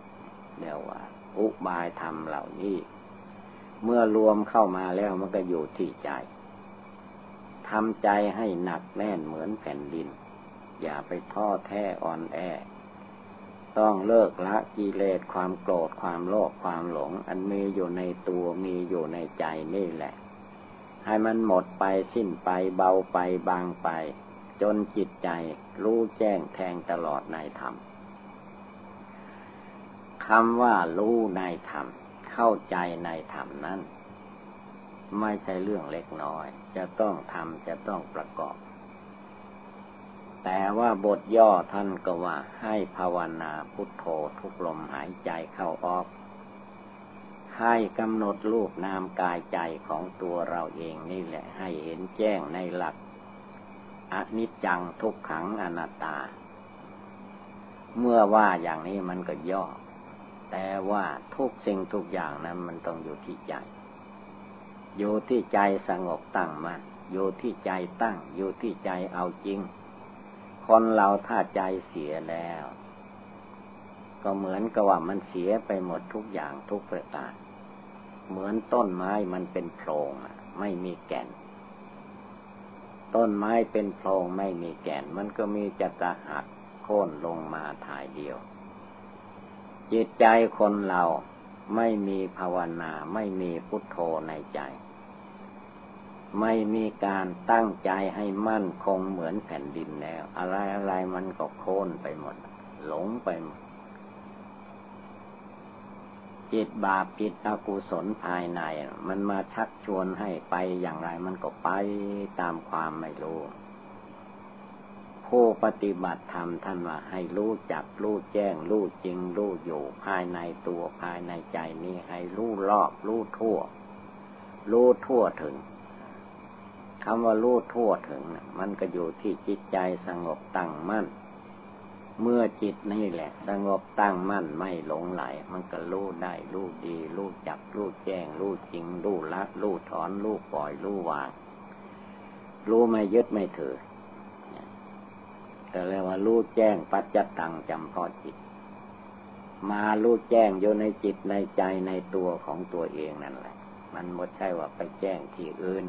เรียกว่า อุบายธรรมเหล่านี้ เมื่อรวมเข้ามาแล้วมันก็อยู่ที่ใจ ทำใจให้หนักแน่นเหมือนแผ่นดิน อย่าไปท้อแท้อ่อนแอ ต้องเลิกละกิเลสความโกรธความโลภความหลง อันมีอยู่ในตัวมีอยู่ในใจนี่แหละ ให้มันหมดไปสิ้นไปเบาไปบางไป จนจิตใจรู้แจ้งแทงตลอดในธรรมคำว่ารู้ในธรรมเข้าใจในธรรมนั้น ไม่ใช่เรื่องเล็กน้อย จะต้องทำจะต้องประกอบ แต่ว่าบทย่อท่านก็ว่าให้ภาวนาพุทโธทุกลมหายใจเข้าออก ให้กำหนดรูปนามกายใจของตัวเราเองนี่แหละ ให้เห็นแจ้งในหลักอนิจจังทุกขังอนัตตา เมื่อว่าอย่างนี้มันก็ย่อ แต่ว่าทุกสิ่งทุกอย่างนั้นมันต้องอยู่ที่ใจ อยู่ที่ใจสงบตั้งมัน่นอยู่ที่ใจตั้ง อยู่ที่ใจเอาจริง คนเราถ้าใจเสียแล้ว ก็เหมือนกับว่ามันเสียไปหมดทุกอย่างทุกประการ เหมือนต้นไม้มันเป็นโพรงไม่มีแก่น ต้นไม้เป็นโพรงไม่มีแก่น มันก็มีจะตะหักโค่นลงมาถ่ายเดียว จิตใจคนเราไม่มีภาวนาไม่มีพุทโธในใจ ไม่มีการตั้งใจให้มั่นคงเหมือนแผ่นดินแล้ว อะไรอะไรมันก็โค่นไปหมด หลงไปหมด จิตบาปจิตอกุศลภายใน มันมาชักชวนให้ไปอย่างไรมันก็ไปตามความไม่รู้ ผู้ปฏิบัติธรรมท่านว่าให้รู้จักรู้แจ้งรู้จริงรู้อยู่ภายในตัวภายในใจนี้ให้รู้รอบรู้ทั่ว รู้ทั่วถึง คำว่ารู้ทั่วถึงนะมันก็อยู่ที่จิตใจสงบตั้งมั่น เมื่อจิตนี่แหละ สงบตั้งมั่นไม่หลงไหล มันก็รู้ได้รู้ดีรู้จักรู้แจ้งรู้จริงรู้ละรู้ถอนรู้ปล่อยรู้วาง รู้ไม่ยึดไม่ถือก็เรียกว่ารู้แจ้งปัจจตังจำพอจิต มารู้แจ้งอยู่ในจิตในใจในตัวของตัวเองนั่นแหละ มันไม่ใช่ว่าไปแจ้งที่อื่น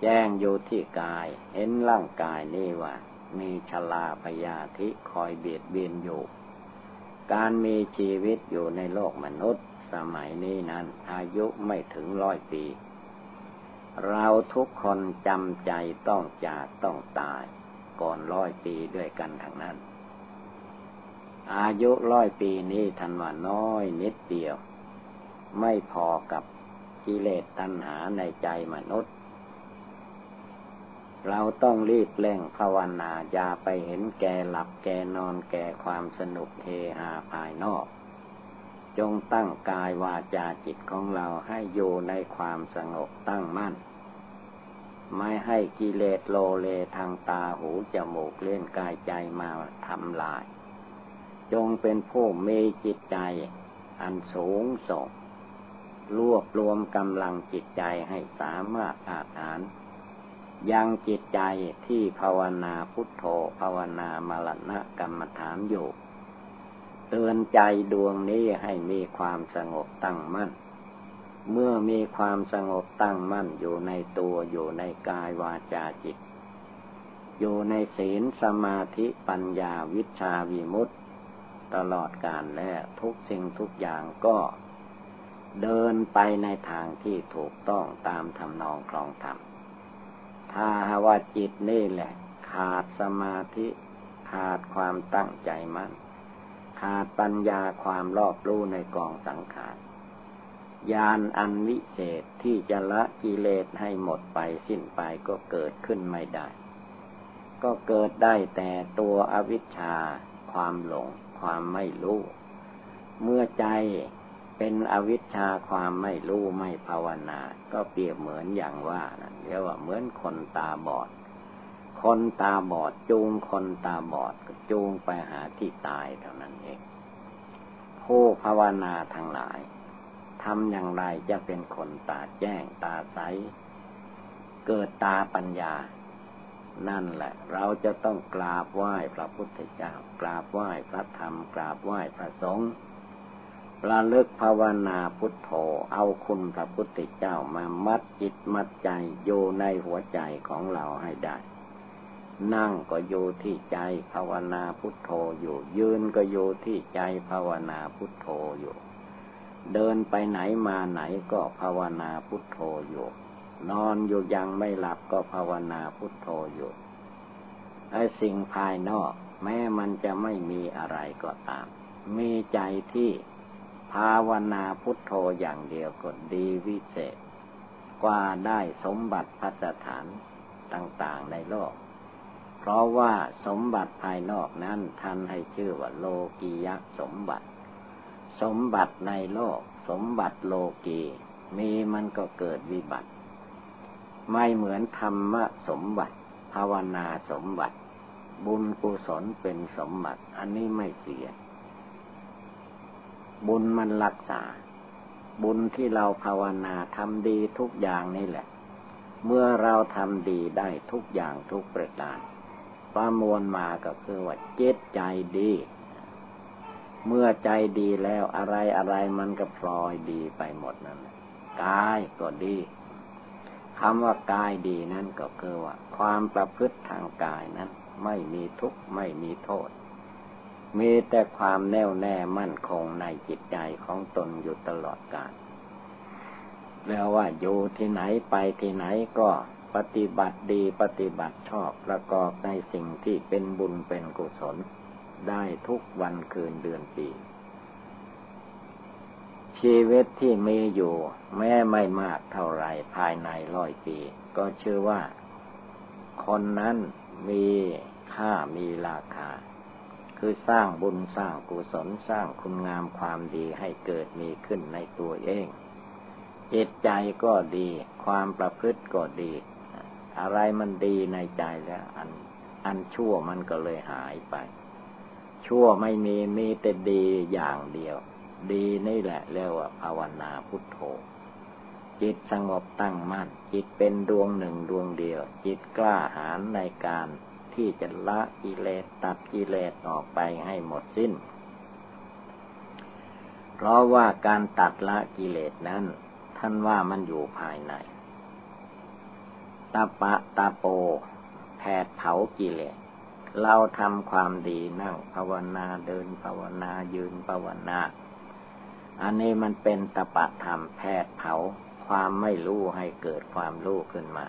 แจ้งอยู่ที่กาย เห็นร่างกายนี่ว่า มีชลาพยาธิคอยเบียดเบียนอยู่ การมีชีวิตอยู่ในโลกมนุษย์ สมัยนี้นั้นอายุไม่ถึงร้อยปี เราทุกคนจำใจต้องจากต้องตาย ก่อนร้อยปีด้วยกันทั้งนั้น อายุร้อยปีนี้ทันว่าน้อยนิดเดียว ไม่พอกับกิเลสตัณหาในใจมนุษย์ เราต้องรีบเร่งภาวนาอย่าไปเห็นแก่หลับแก่นอนแก่ความสนุกเฮฮาภายนอก จงตั้งกายวาจาจิตของเราให้อยู่ในความสงบตั้งมั่น ไม่ให้กิเลสโลเลทางตาหูจมูกเล่นกายใจมาทำลาย จงเป็นผู้มีจิตใจอันสูงส่งรวบรวมกำลังจิตใจให้สามารถอาหาร ยังจิตใจที่ภาวนาพุทโธภาวนามรณะกรรมฐานอยู่ เตือนใจดวงนี้ให้มีความสงบตั้งมั่น เมื่อมีความสงบตั้งมั่นอยู่ในตัวอยู่ในกายวาจาจิต อยู่ในศีลสมาธิปัญญาวิชาวิมุตตตลอดกาลและทุกสิ่งทุกอย่างก็เดินไปในทางที่ถูกต้องตามทำนองครองธรรม ถ้าว่าจิตนี่แหละ ขาดสมาธิขาดความตั้งใจมัน่นขาดปัญญาความรอบรู้ในกองสังขารยานอันวิเศษที่จะละกิเลสให้หมดไปสิ้นไปก็เกิดขึ้นไม่ได้ ก็เกิดได้แต่ตัวอวิชชา ความหลง ความไม่รู้ เมื่อใจ เป็นอวิชชาความไม่รู้ไม่ภาวนา ก็เปรียบเหมือนอย่างว่านะเรียกว่าเหมือนคนตาบอด คนตาบอดจูงคนตาบอดก็จูงไปหาที่ตายเท่านั้นเอง ผู้ภาวนาทั้งหลายทำอย่างไรจะเป็นคนตาแจ้งตาใส เกิดตาปัญญา นั่นแหละ เราจะต้องกราบไหว้พระพุทธเจ้ากราบไหว้พระธรรม กราบไหว้พระสงฆ์ ระลึกภาวนาพุทโธเอาคุณพระพุทธเจ้ามามัดจิตมัดใจอยู่ในหัวใจของเราให้ได้ นั่งก็อยู่ที่ใจภาวนาพุทโธอยู่ ยืนก็อยู่ที่ใจภาวนาพุทโธอยู่ เดินไปไหนมาไหนก็ภาวนาพุทโธอยู่ นอนอยู่ยังไม่หลับก็ภาวนาพุทโธอยู่ไอ้สิ่งภายนอก แม้มันจะไม่มีอะไรก็ตาม มีใจที่ ภาวนาพุทโธอย่างเดียวก็ดีวิเศษ กว่าได้สมบัติพัสถานต่าง ๆ ในโลก เพราะว่าสมบัติภายนอกนั้นท่านให้ชื่อว่าโลกียสมบัติ สมบัติในโลก สมบัติโลกีมีมันก็เกิดวิบัติ ไม่เหมือนธรรมสมบัติ ภาวนาสมบัติ บุญกุศลเป็นสมบัติ อันนี้ไม่เสีย บุญมันรักษา บุญที่เราภาวนาทำดีทุกอย่างนี่แหละ เมื่อเราทำดีได้ทุกอย่างทุกประการประมวลมาก็คือว่าเจตใจดี เมื่อใจดีแล้วอะไรอะไรมันก็พลอยดีไปหมดนั่นกายก็ดีคำว่ากายดีนั่นก็คือว่า ความประพฤติทางกายนั้น ไม่มีทุกข์ไม่มีโทษ มีแต่ความแน่วแน่มั่นคงในจิตใจของตนอยู่ตลอดกาลแล้วว่าอยู่ที่ไหนไปที่ไหนก็ปฏิบัติดีปฏิบัติชอบประกอบในสิ่งที่เป็นบุญเป็นกุศล ได้ทุกวันคืนเดือนปี ชีวิตที่มีอยู่ แม้ไม่มากเท่าไรภายในร้อยปี ก็เชื่อว่า คนนั้นมีค่ามีราคา คือสร้างบุญสร้างกุศลสร้างคุณงามความดีให้เกิดมีขึ้นในตัวเอง จิตใจก็ดี ความประพฤติก็ดี อะไรมันดีในใจแล้ว อัน อันชั่วมันก็เลยหายไป ชั่วไม่มีมีแต่ดีอย่างเดียว ดีนี่แหละเรียกว่าภาวนาพุทโธจิตสงบตั้งมั่น จิตเป็นดวงหนึ่งดวงเดียว จิตกล้าหาญในการ ที่จะละกิเลสตัดกิเลสออกไปให้หมดสิ้น เพราะว่าการตัดละกิเลสนั้น ท่านว่ามันอยู่ภายในตาปะตาโปแผดเผากิเลส เราทำความดีนั่งภาวนาเดินภาวนายืนภาวนา อันนี้มันเป็นตปะธรรมแผดเผาความไม่รู้ให้เกิดความรู้ขึ้นมา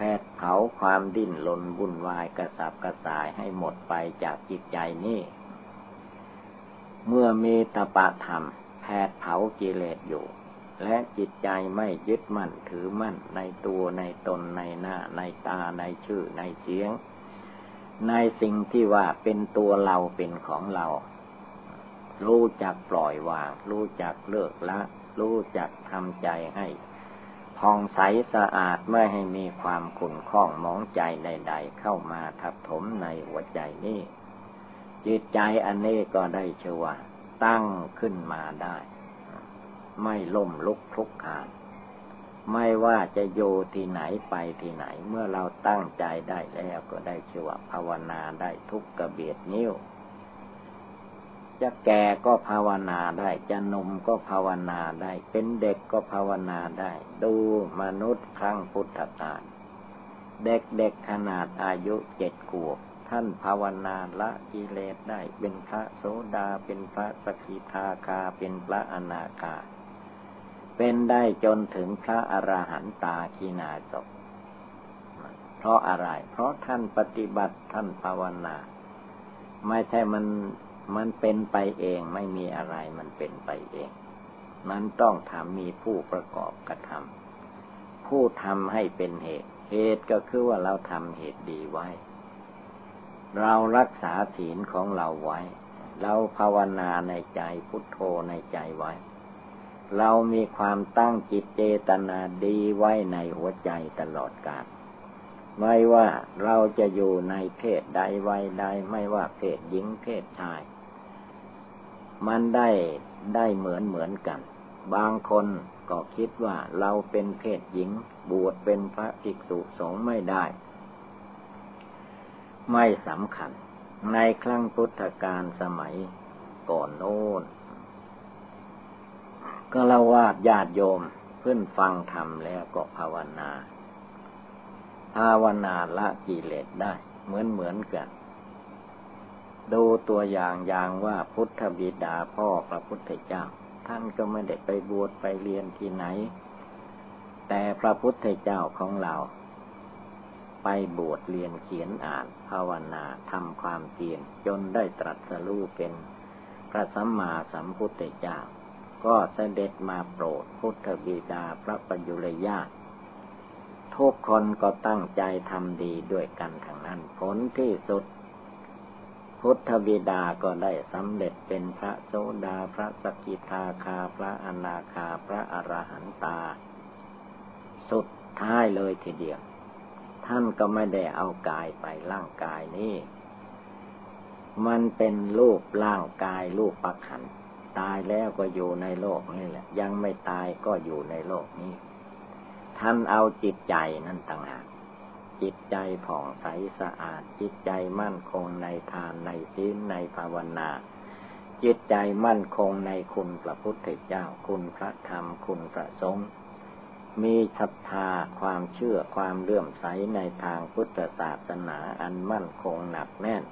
แผดเผาความดิ้นรนวุ่นวายกระสับกระส่ายให้หมดไปจากจิตใจนี่เมื่อมีตปะธรรมแผดเผากิเลสอยู่ และจิตใจไม่ยึดมั่นถือมั่นในตัวในตนในหน้า ในตาในชื่อในเสียง ในสิ่งที่ว่าเป็นตัวเราเป็นของเรา รู้จักปล่อยวาง รู้จักเลิกละ รู้จักทำใจให้ ผ่องใสสะอาดไม่ให้มีความขุ่นข้องมองใจใด ๆ เข้ามาทับถมในหัวใจนี้จิตใจอันนี้ก็ได้ชื่อว่า ตั้งขึ้นมาได้ ไม่ล่มลุกทุกขาน ไม่ว่าจะโยที่ไหนไปที่ไหน เมื่อเราตั้งใจได้แล้วก็ได้ชื่อว่าภาวนาได้ทุกกระเบียดนิ้ว จะแก่ก็ภาวนาได้ จะนมก็ภาวนาได้ เป็นเด็กก็ภาวนาได้ ดูมนุษย์ครั้งพุทธกาลเด็กๆขนาดอายุเจ็ดขวบท่านภาวนาละกิเลสได้ เป็นพระโสดาเป็นพระสกิทาคาเป็นพระอนาคา เป็นได้จนถึงพระอรหันตาคีนาศเพราะอะไร เพราะท่านปฏิบัติท่านภาวนา ไม่ใช่มัน มันเป็นไปเองไม่มีอะไรมันเป็นไปเอง มันต้องทำมีผู้ประกอบกระทำผู้ทำให้เป็นเหตุ เหตุก็คือว่าเราทำเหตุดีไว้ เรารักษาศีลของเราไว้ เราภาวนาในใจพุทโธในใจไว้ เรามีความตั้งจิตเจตนาดีไว้ในหัวใจตลอดกาลไม่ว่าเราจะอยู่ในเพศใดวัยใดไม่ว่าเพศหญิงเพศชาย มันได้ได้เหมือนเหมือนกัน บางคนก็คิดว่าเราเป็นเพศหญิง บวชเป็นพระภิกษุสงฆ์ไม่ได้ ไม่สำคัญ ในครั้งพุทธกาลสมัยก่อนโน้นก็ล่าว่าญาติโยมเพื่อนฟังธรรมแล้วก็ภาวนา ภาวนาละกิเลสได้ เหมือนเหมือนกัน ดูตัวอย่างอย่างว่าพุทธบิดาพ่อพระพุทธเจ้า ท่านก็ไม่ได้ไปบวชไปเรียนที่ไหน แต่พระพุทธเจ้าของเรา ไปบวชเรียนเขียนอ่าน ภาวนาทำความเพียรจนได้ตรัสรู้เป็นพระสัมมาสัมพุทธเจ้า ก็เสด็จมาโปรดพุทธบิดาพระปัญญุรญาตทุกคนก็ตั้งใจทำดีด้วยกันทั้งนั้น ผลที่สุด พุทธบิดาก็ได้สำเร็จเป็นพระโสดาพระสกิทาคาพระอนาคาพระอรหันตา สุดท้ายเลยทีเดียว ท่านก็ไม่ได้เอากายไปร่างกายนี้ มันเป็นรูปร่างกายรูปประคันตายแล้วก็อยู่ในโลกนี่แหละ ยังไม่ตายก็อยู่ในโลกนี้ ท่านเอาจิตใจนั่นต่างหาก จิตใจผ่องใสสะอาด จิตใจมั่นคงในทานในศีลในภาวนา จิตใจมั่นคงในคุณพระพุทธเจ้า คุณพระธรรม คุณพระสงฆ์มีศรัทธาความเชื่อความเลื่อมใสในทางพุทธศาสนาอันมั่นคงหนักแน่น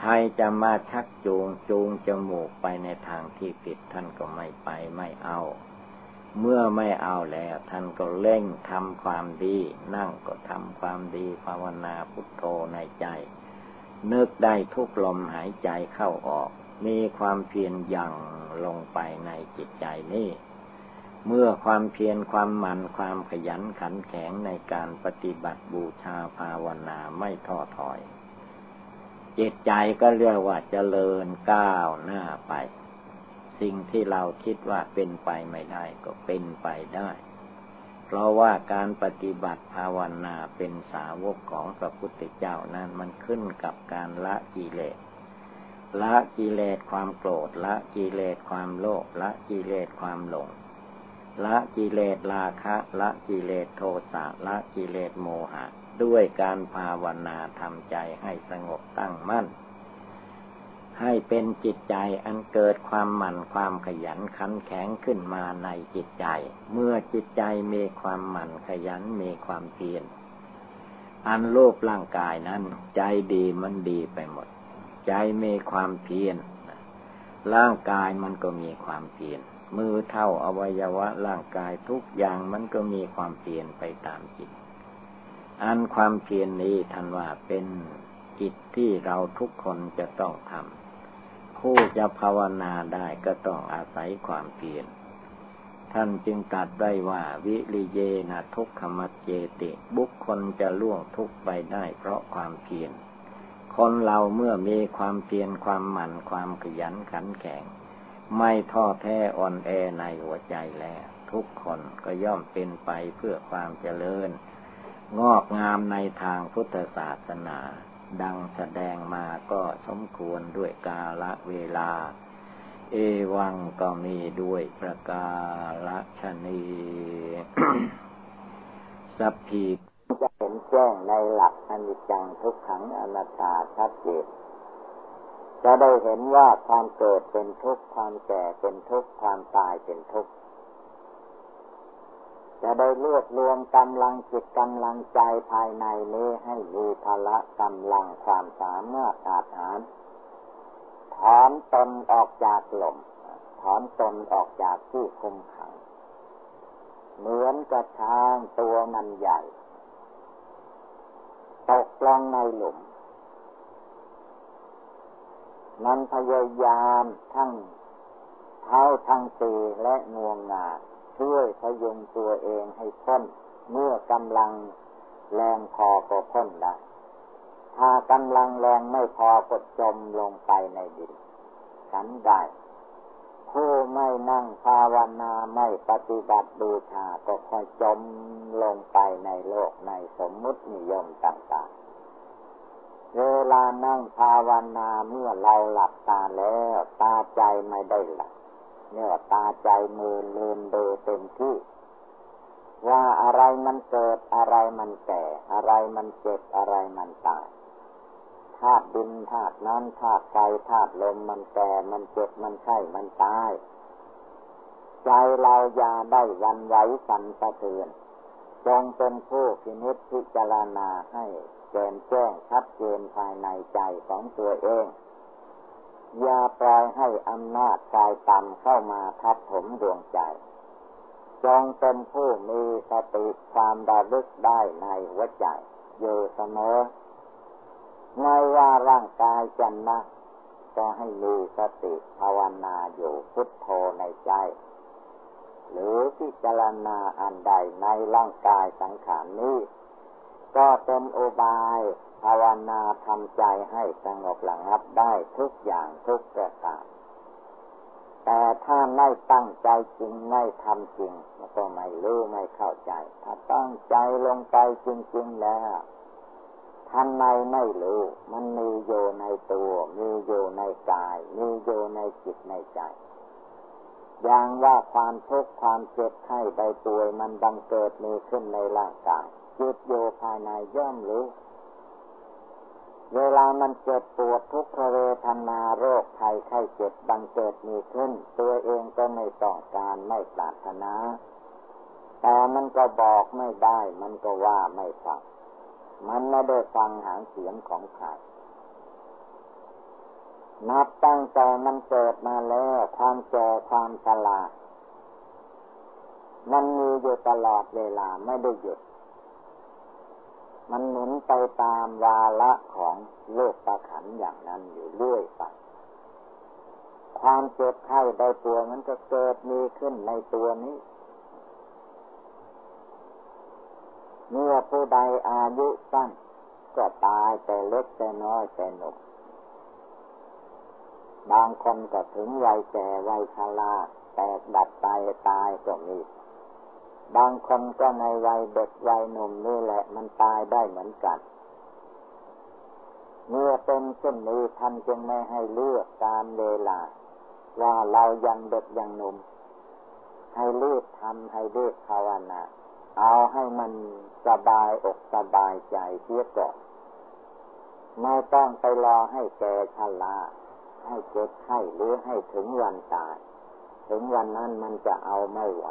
ใครจะมาชักจูงจูงจมูกไปในทางที่ผิดท่านก็ไม่ไปไม่เอา เมื่อไม่เอาแล้ว ท่านก็เร่งทำความดี นั่งก็ทำความดีภาวนาพุทโธในใจ นึกได้ทุกลมหายใจเข้าออก มีความเพียรยั่งลงไปในจิตใจนี้เมื่อความเพียรความหมั่นความขยันขันแข็งในการปฏิบัติบูชาภาวนาไม่ท้อถอย จิตใจก็เรียกว่าเจริญก้าวหน้าไป สิ่งที่เราคิดว่าเป็นไปไม่ได้ก็เป็นไปได้ เพราะว่าการปฏิบัติภาวนาเป็นสาวกของพระพุทธเจ้านั้นมันขึ้นกับการละกิเลสละกิเลสความโกรธละกิเลสความโลภละกิเลสความหลงละกิเลสราคะละกิเลสโทสะละกิเลสโมหะ ด้วยการภาวนาทำใจให้สงบตั้งมั่น ให้เป็นจิตใจอันเกิดความหมั่นความขยันขันแข็งขึ้นมาในจิตใจ เมื่อจิตใจมีความหมั่นขยันมีความเพียรอันโลภร่างกายนั้น ใจดีมันดีไปหมด ใจมีความเพียรร่างกายมันก็มีความเพียรมือเท่าอวัยวะร่างกายทุกอย่างมันก็มีความเพียรไปตามจิต อันความเพียรนนี้ท่านว่าเป็นกิจที่เราทุกคนจะต้องทำ ผู้จะภาวนาได้ก็ต้องอาศัยความเพียร ท่านจึงตัดได้ว่า วิริเยนะทุกขมัจเจติ บุคคลจะล่วงทุกไปได้เพราะความเพียร คนเราเมื่อมีความเพียรความหมั่นความขยันขันแข็ง ไม่ท้อแท้อ่อนแอในหัวใจแล้ว ทุกคนก็ย่อมเป็นไปเพื่อความเจริญ งอกงามในทางพุทธศาสนา ดังแสดงมาก็สมควรด้วยกาละเวลา เอวังก็มีด้วยประกาศนีสัพพีจะเห็นแจ้งในหลักอนิจจังทุกขังอนัตตาชัดเจนจะได้เห็นว่าความเกิดเป็นทุกข์ความแก่เป็นทุกข์ความตายเป็นทุกข์ จะได้รวบรวมกำลังจิตกำลังใจภายในนี้ให้มีพละกำลังความสามารถอาหารถอนตนออกจากหล่มถอนตนออกจากที่คุมขัง เหมือนกระช้างตัวมันใหญ่ ตกลงในหลุม มันพยายามทั้งเท้าทั้งตีและงวงงา ช่วยพยุงตัวเองให้พ้น เมื่อกำลังแรงพอก็พ้นได้ถ้ากำลังแรงไม่พอก็จมลงไปในดินฉันได้ผู้ไม่นั่งภาวนาไม่ปฏิบัติบูชาก็ค่อยจมลงไปในโลกในสมมุตินิยมต่างๆ เวลานั่งภาวนาเมื่อเราหลับตาแล้ว ตาใจไม่ได้หลับ เนี่ยตาใจมือลืมดูเต็มที่ ว่าอะไรมันเกิดอะไรมันแก่ อะไรมันเจ็บอะไรมันตายธาตุดินธาตุน้ำธาตุไฟธาตุลมมันแก่มันเจ็บมันไข้มันตาย ใจเราอย่าได้วันไหวสั่นสะเทือนจงเป็นผู้พินิจพิจารณาให้แจ่มแจ้งชัดเจนภายในใจของตัวเอง อย่าปล่อยให้อำนาจกายต่ำเข้ามาทับถมดวงใจ จงเป็นผู้มีสติความระลึกได้ในหัวใจอยู่เสมอไม่ว่าร่างกายจะนะก็ให้มีสติภาวนาอยู่พุทโธในใจ หรือพิจารณาอันใดในร่างกายสังขารนี้ ก็เป็นอุบาย ภาวนาทำใจให้สงบระงับได้ทุกอย่างทุกประการแต่ถ้าไม่ตั้งใจจริงไม่ทำจริงมันก็ไม่รู้ไม่เข้าใจ ถ้าตั้งใจลงไปจริง ๆ แล้วทำไมไม่รู้ มันมีอยู่ในตัว มีอยู่ในกาย มีอยู่ในจิตในใจ อย่างว่าความทุกข์ความเจ็บไข้ใดตัวมันบังเกิดมีขึ้นในร่างกายจิตโยภายในย่อมรู้ เวลามันเจ็บปวดทุกขเวทนาโรคภัยไข้เจ็บบังเกิดมีขึ้น ตัวเองก็ไม่ต้องการไม่ปรารถนาแต่มันก็บอกไม่ได้ มันก็ว่าไม่ฟัง มันไม่ได้ฟังหางเสียงของใครนับตั้งแต่มันเกิดมาแล้วความแก่ความชรามันมีอยู่ตลอดเวลาไม่ได้หยุด มันหมุนไปตามวาระของโลกประขันอย่างนั้นอยู่เรื่อยไปความเจ็บไข้ได้ตัวมันก็เกิดมีขึ้นในตัวนี้เมื่อผู้ใดอายุสั้นก็ตายแต่เล็กแต่น้อยแต่หนุ่มบางคนก็ถึงวัยแก่วัยชราแตกดับตายตายก็มี บางคนก็ในวัยเด็กวัยหนุ่มนี่แหละมันตายได้เหมือนกัน เมื่อเป็นเช่นนี้ท่านจึงไม่ให้เลือกการเวลา ว่าเรายังเด็กยังหนุ่ม ให้เลือกทำให้เลือกภาวนาเอาให้มันสบายอกสบายใจเสียก่อนไม่ต้องไปรอให้แก่ชราให้เจ็บไข้หรือให้ถึงวันตาย ถึงวันนั้นมันจะเอาไม่ไหว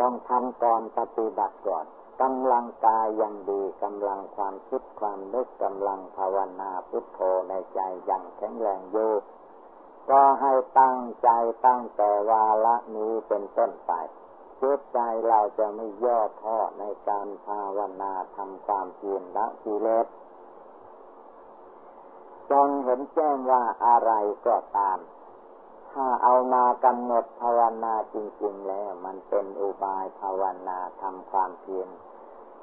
ต้องทำก่อนปฏิบัติก่อนกำลังกายยังดีกำลังความคิดความนึกกำลังภาวนาพุทโธในใจยังแข็งแรงอยู่ก็ให้ตั้งใจตั้งแต่วาละนี้เป็นต้นไปจิตใจเราจะไม่ย่อท้อในการภาวนาทำความเพียรละกิเลสจงเห็นแจ้งว่าอะไรก็ตาม ถ้าเอามากำหนดภาวนาจริงๆแล้ว มันเป็นอุบายภาวนาทำความเพียร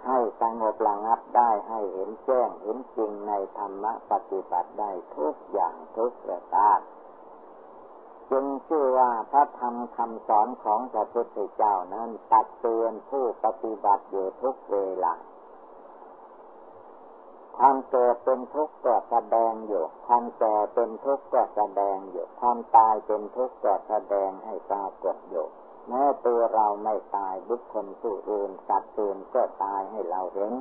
ให้สงบระงับได้ให้เห็นแจ้งเห็นจริงในธรรมะปฏิบัติได้ทุกอย่างทุกประการจึงชื่อว่าพระธรรมคำสอนของพระพุทธเจ้านั้นตักเตือนผู้ปฏิบัติอยู่ทุกเวลา ความเกิดเป็นทุกข์ก็แสดงอยู่ความแก่เป็นทุกข์ก็แสดงอยู่ความตายเป็นทุกข์ก็แสดงให้ปรากฏอยู่แม้ตัวเราไม่ตายบุคคลผู้อื่นสัตว์อื่นก็ตายให้เราเห็น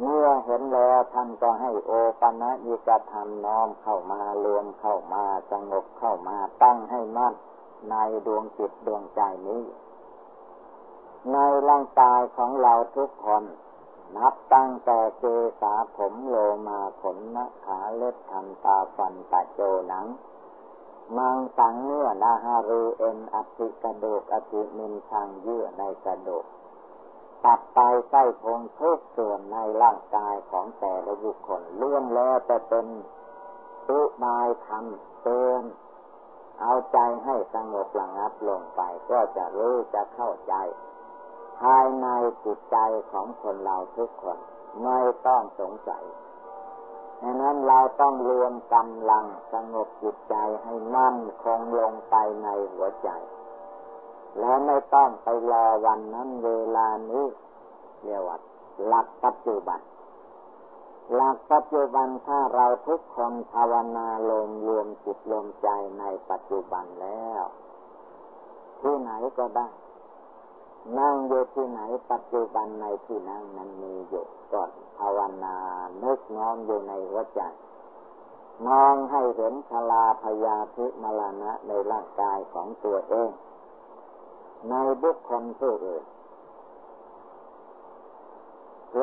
เมื่อเห็นแล้วท่านก็ให้โอปัญญิกธรรมน้อมเข้ามารวมเข้ามาสงบเข้ามาตั้งให้มั่นในดวงจิตดวงใจนี้ ในร่างกายของเราทุกคน นับตั้งแต่เจสาผมโลมาขนนะขาเล็บทันตาฟันตะโจหนัง มังสังเนื้อนาฮารูเอ็นอธิกระดูกอธิมินชังเยื่อในกระดูกตัดไตไส้พงทุกส่วนในร่างกายของแต่ละบุคคลล้วนแล้วแต่เป็นตุบายธรรมเตือนเอาใจให้สงบระงับลงไปก็จะรู้จะเข้าใจ ภายในจิตใจของคนเราทุกคนไม่ต้องสงสัยดังนั้นเราต้องรวมกำลังสงบจิตใจให้มั่นคงลงไปในหัวใจ แล้วไม่ต้องไปรอวันนั้นเวลานี้เรียกว่าหลักปัจจุบันหลักปัจจุบันถ้าเราทุกคนภาวนาลมรวมจิตรวมใจในปัจจุบันแล้ว ที่ไหนก็ได้ นั่งอยู่ที่ไหนปัจจุบันในที่นั่งนั้นมีอยู่ก่อนภาวนานึกน้อมอยู่ในหัวใจมองให้เห็นชลาพยาธิมรณะในร่างกายของตัวเอง ในบุคคลผู้อื่น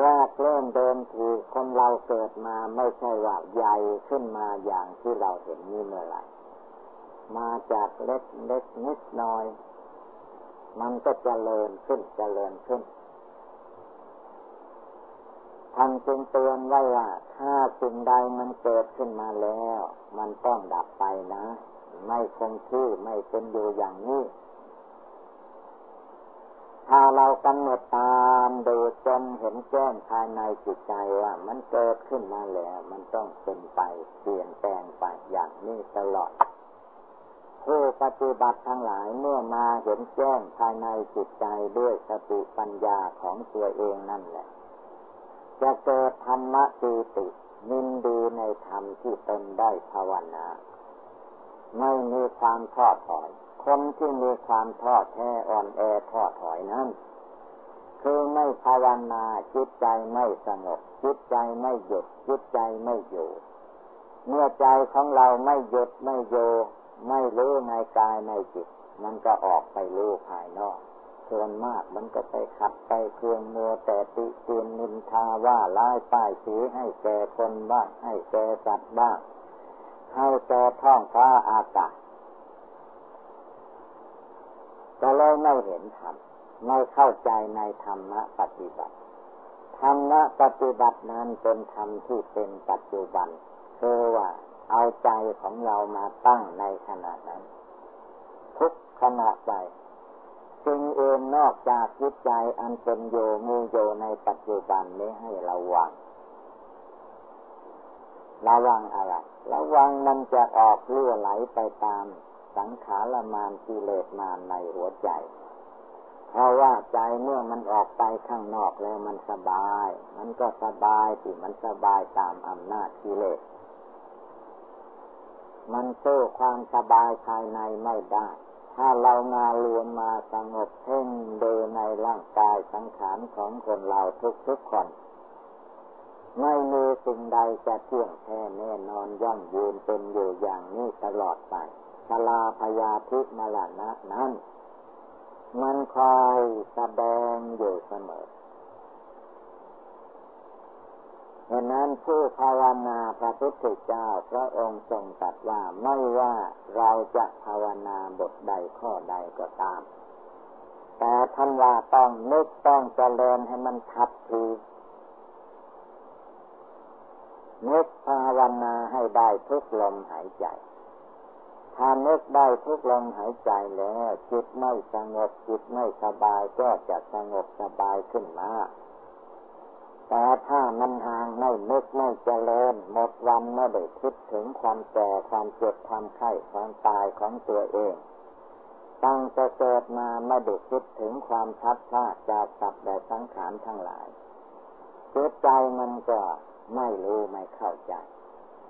แรกเริ่มเดิมทีคนเราเกิดมาไม่ใช่ว่าใหญ่ขึ้นมาอย่างที่เราเห็นนี่เมื่อไหร่มาจากเล็กเล็กนิดน้อย มันก็จเจริญขึ้นจเจริญขึ้นท่านจึงเตือนไว้ว่า ถ้าสิ่งใดมันเกิดขึ้นมาแล้ว มันต้องดับไปนะ ไม่คงที่ไม่เป็นอยู่อย่างนี้ ถ้าเรากำหนดตามดูจนเห็นแจ้งภายในจิตใจว่า มันเกิดขึ้นมาแล้ว มันต้องเป็นไปเปลี่ยนแปลงไปอย่างนี้ตลอด ผู้ปฏิบัติทั้งหลายเมื่อมาเห็นแจ้งภายในจิตใจด้วยสติปัญญาของตัวเองนั่นแหละ จะเกิดธรรมะปีติยินดีในธรรมที่ตนได้ภาวนา ไม่มีความท้อถอย คนที่มีความท้อแท้อ่อนแอท้อถอยนั้น คือไม่ภาวนาจิตใจไม่สงบจิตใจไม่หยุดจิตใจไม่อยู่ เมื่อใจของเราไม่หยุดไม่โย ไม่รู้ในกายในจิต มันก็ออกไปรู้ภายนอกส่วนมากมันก็ไปขัดไปเครื่องมัวแต่ติเตียนนินทาว่าร้ายป้ายสีให้แก่คนบ้างให้แก่สัตว์บ้างให้แก่ท้องฟ้าอากาศก็เลยไม่เห็นธรรมไม่เข้าใจในธรรมะปฏิบัติ ธรรมะปฏิบัตินั้นเป็นธรรมที่เป็นปัจจุบันคือว่า เอาใจของเรามาตั้งในขณะนั้น ทุกขณะใจจึงเองนอกจากจิตใจอันเป็นโยมีโยในปัจจุบันนี้ให้ระวัง ระวังอะไร ระวังมันจะออกเลื่อไหลไปตามสังขารมานกิเลสมานในหัวใจ เพราะว่าใจเมื่อมันออกไปข้างนอกแล้วมันสบาย มันก็สบายที่มันสบายตามอำนาจกิเลส มันสู้ความสบายภายในไม่ได้ ถ้าเรางาลวนมาสงบเพ่งดูในร่างกายสังขารของคนเราทุกๆคน ไม่มีสิ่งใดจะเที่ยงแท้แน่นอนย่อมยืนเป็นอยู่อย่างนี้ตลอดไปชลาพยาธิมรณะนั้น มันคอยแสดงอยู่เสมอ ดังนั้นผู้ภาวนาพระพุทธเจ้าพระองค์ทรงตรัสว่าไม่ว่าเราจะภาวนาบทใดข้อใดก็ตาม แต่ท่านว่าต้องนึกต้องเจริญให้มันทับทีนึกภาวนาให้ได้ทุกลมหายใจถ้านึกได้ทุกลมหายใจแล้วจิตไม่สงบจิตไม่สบายก็จะสงบสบายขึ้นมา แต่ถ้ามันห่างไม่นึกไม่เจริญหมดวันไม่ได้คิดถึงความแก่ความเจ็บความไข้ความตายของตัวเองตั้งแต่เกิดมาไม่ได้คิดถึงความชัดชาจากสัตว์และสังขารทั้งหลายจิตใจมันก็ไม่รู้ไม่เข้าใจ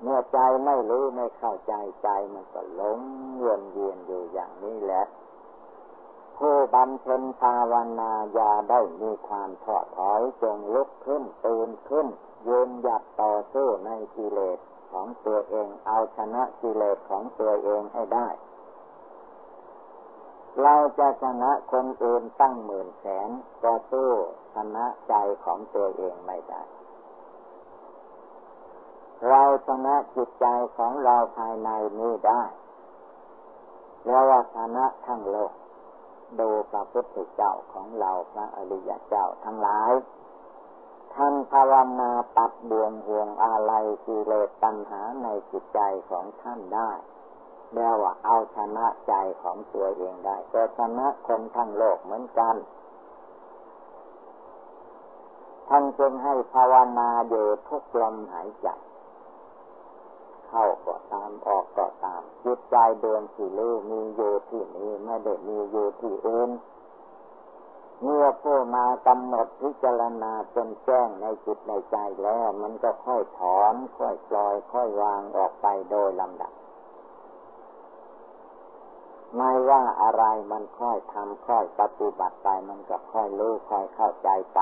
เมื่อใจไม่รู้ไม่เข้าใจใจมันก็หลงวนเวียนอยู่อย่างนี้แหละ ผู้บำเพ็ญภาวนาอย่าได้มีความท้อถอยจงลุกขึ้นตื่นขึ้นยืนหยัดต่อสู้ในกิเลสของตัวเองเอาชนะกิเลสของตัวเองให้ได้ เราจะชนะคนอื่นตั้งหมื่นแสนก็สู้ชนะใจของตัวเองไม่ได้ เราชนะจิตใจของเราภายในนี้ได้ แล้วว่าชนะทั้งโลก ดูพระพุทธเจ้าของเราพระอริยเจ้าทั้งหลายท่านภาวนาตัดบวงห่วงอะไรกิเลสตัณหาในจิตใจของท่านได้แล้วว่าเอาชนะใจของตัวเองได้ก็ชนะคนทั้งโลกเหมือนกันท่านจึงให้ภาวนาอยู่ทุกลมหายใจ เข้าก็ตามออกก็ตามจิตใจเดินที่รู้มีอยู่ที่นี้ไม่ได้มีอยู่ที่อื่นเมื่อผู้มากำหนดพิจารณาจนแจ้งในจิตในใจแล้ว มันก็ค่อยถอนค่อยปล่อย ค่อยวางออกไปโดยลำดับ ไม่ว่าอะไรมันค่อยทำค่อยปฏิบัติไป มันก็ค่อยรู้ค่อยเข้าใจไป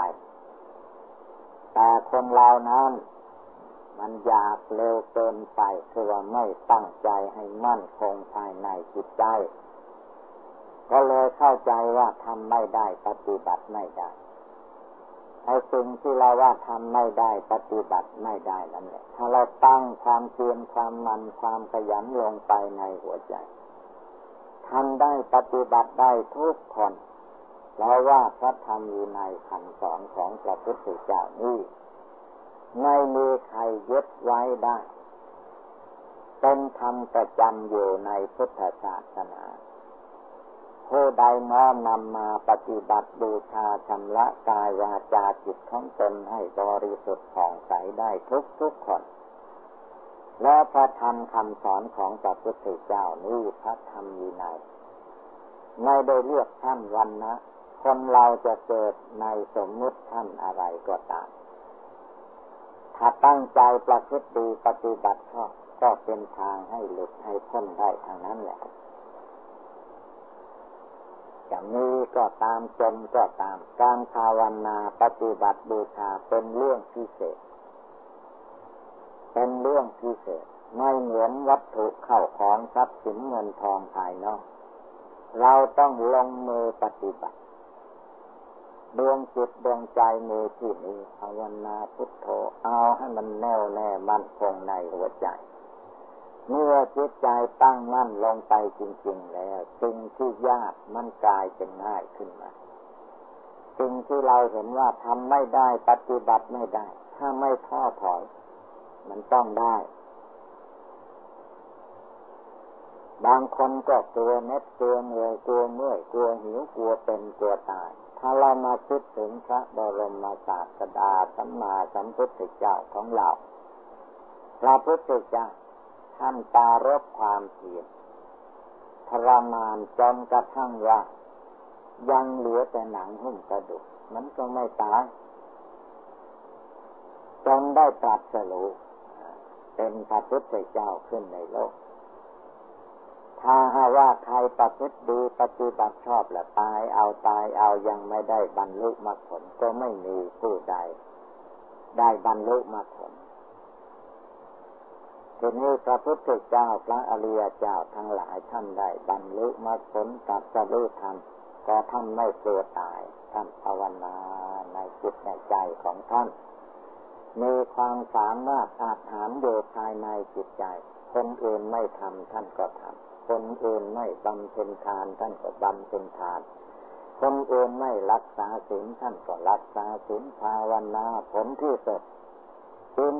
แต่คนเรานั้น มันอยากเร็วเกินไปคือว่าไม่ตั้งใจให้มั่นคงภายในจิตใจ ก็เลยเข้าใจว่าทำไม่ได้ปฏิบัติไม่ได้ไอ้สิ่งที่เราว่าทำไม่ได้ปฏิบัติไม่ได้นั่นแหละ ถ้าเราตั้งความเพียรความมันความขยันลงไปในหัวใจทำได้ปฏิบัติได้ทุกคนเพราะว่าพระธรรมอยู่ในคำสอนของพระพุทธเจ้านี้ ไม่มีใครยึดไว้ได้ เป็นธรรมประจำอยู่ในพุทธศาสนา ผู้ใดน้อมนำมาปฏิบัติบูชาชำระกายวาจาจิตของตนให้บริสุทธิ์ผ่องใสได้ทุกทุกคน และพระธรรมคำสอนของพระพุทธเจ้านี้พระธรรมวินัยไม่ได้เรียกท่านวันนะ คนเราจะเกิดในสมมุติท่านอะไรก็ตาม ถ้าตั้งใจประพฤติดีปฏิบัติชอบก็เป็นทางให้หลุดให้พ้นได้ทางนั้นแหละจะมีก็ตามจนก็ตาม การภาวนาปฏิบัติบูชาเป็นเรื่องพิเศษ เป็นเรื่องพิเศษ ไม่เหมือนวัตถุเข้าของทรัพย์สินเงินทองภายนอก เราต้องลงมือปฏิบัติ ดวงจิตดวงใจมีที่นี้ภาวนาพุทโธเอาให้มันแน่วแน่มั่นคงในหัวใจ เมื่อจิตใจตั้งมั่นลงไปจริง ๆ แล้วสิ่งที่ยากมันกลายเป็นง่ายขึ้นมาสิ่งที่เราเห็นว่าทำไม่ได้ปฏิบัติไม่ได้ ถ้าไม่ท้อถอย มันต้องได้ บางคนก็กลัวเน็ดกลัวเหนื่อยกลัวเมื่อยกลัวหิวกลัวเป็นกลัวตาย ถ้าเรามาคิดถึงพระบรมศาสดาสัมมาสัมพุทธเจ้าของเรา พระพุทธเจ้าท่านตารบความเพียรทรมานจนกระทั่งว่า ยังเหลือแต่หนังหุ้มกระดูกมันก็ไม่ตายจนได้ตรัสรู้เป็นพระพุทธเจ้าขึ้นในโลก ถ้าหาว่าใครประพฤติดีปฏิบัติชอบและตายเอาตายเอายังไม่ได้บรรลุมรรคผลก็ไม่มีผู้ใดได้บรรลุมรรคผลทีนี้พระพุทธเจ้าพระอริยเจ้าทั้งหลายท่านได้บรรลุมรรคผลตัดสรู้ธรรมก็ท่านไม่กลัวตายท่านภาวนาในจิตในใจของท่าน มีความสามารถอาถามอยู่ภายในจิตใจ คนอื่นไม่ทำท่านก็ทำ คนอื่นไม่บำเพ็ญทานท่านก็บำเพ็ญทาน คนอื่นไม่รักษาศีลท่านก็รักษาศีลภาวนาผลที่สุดจึง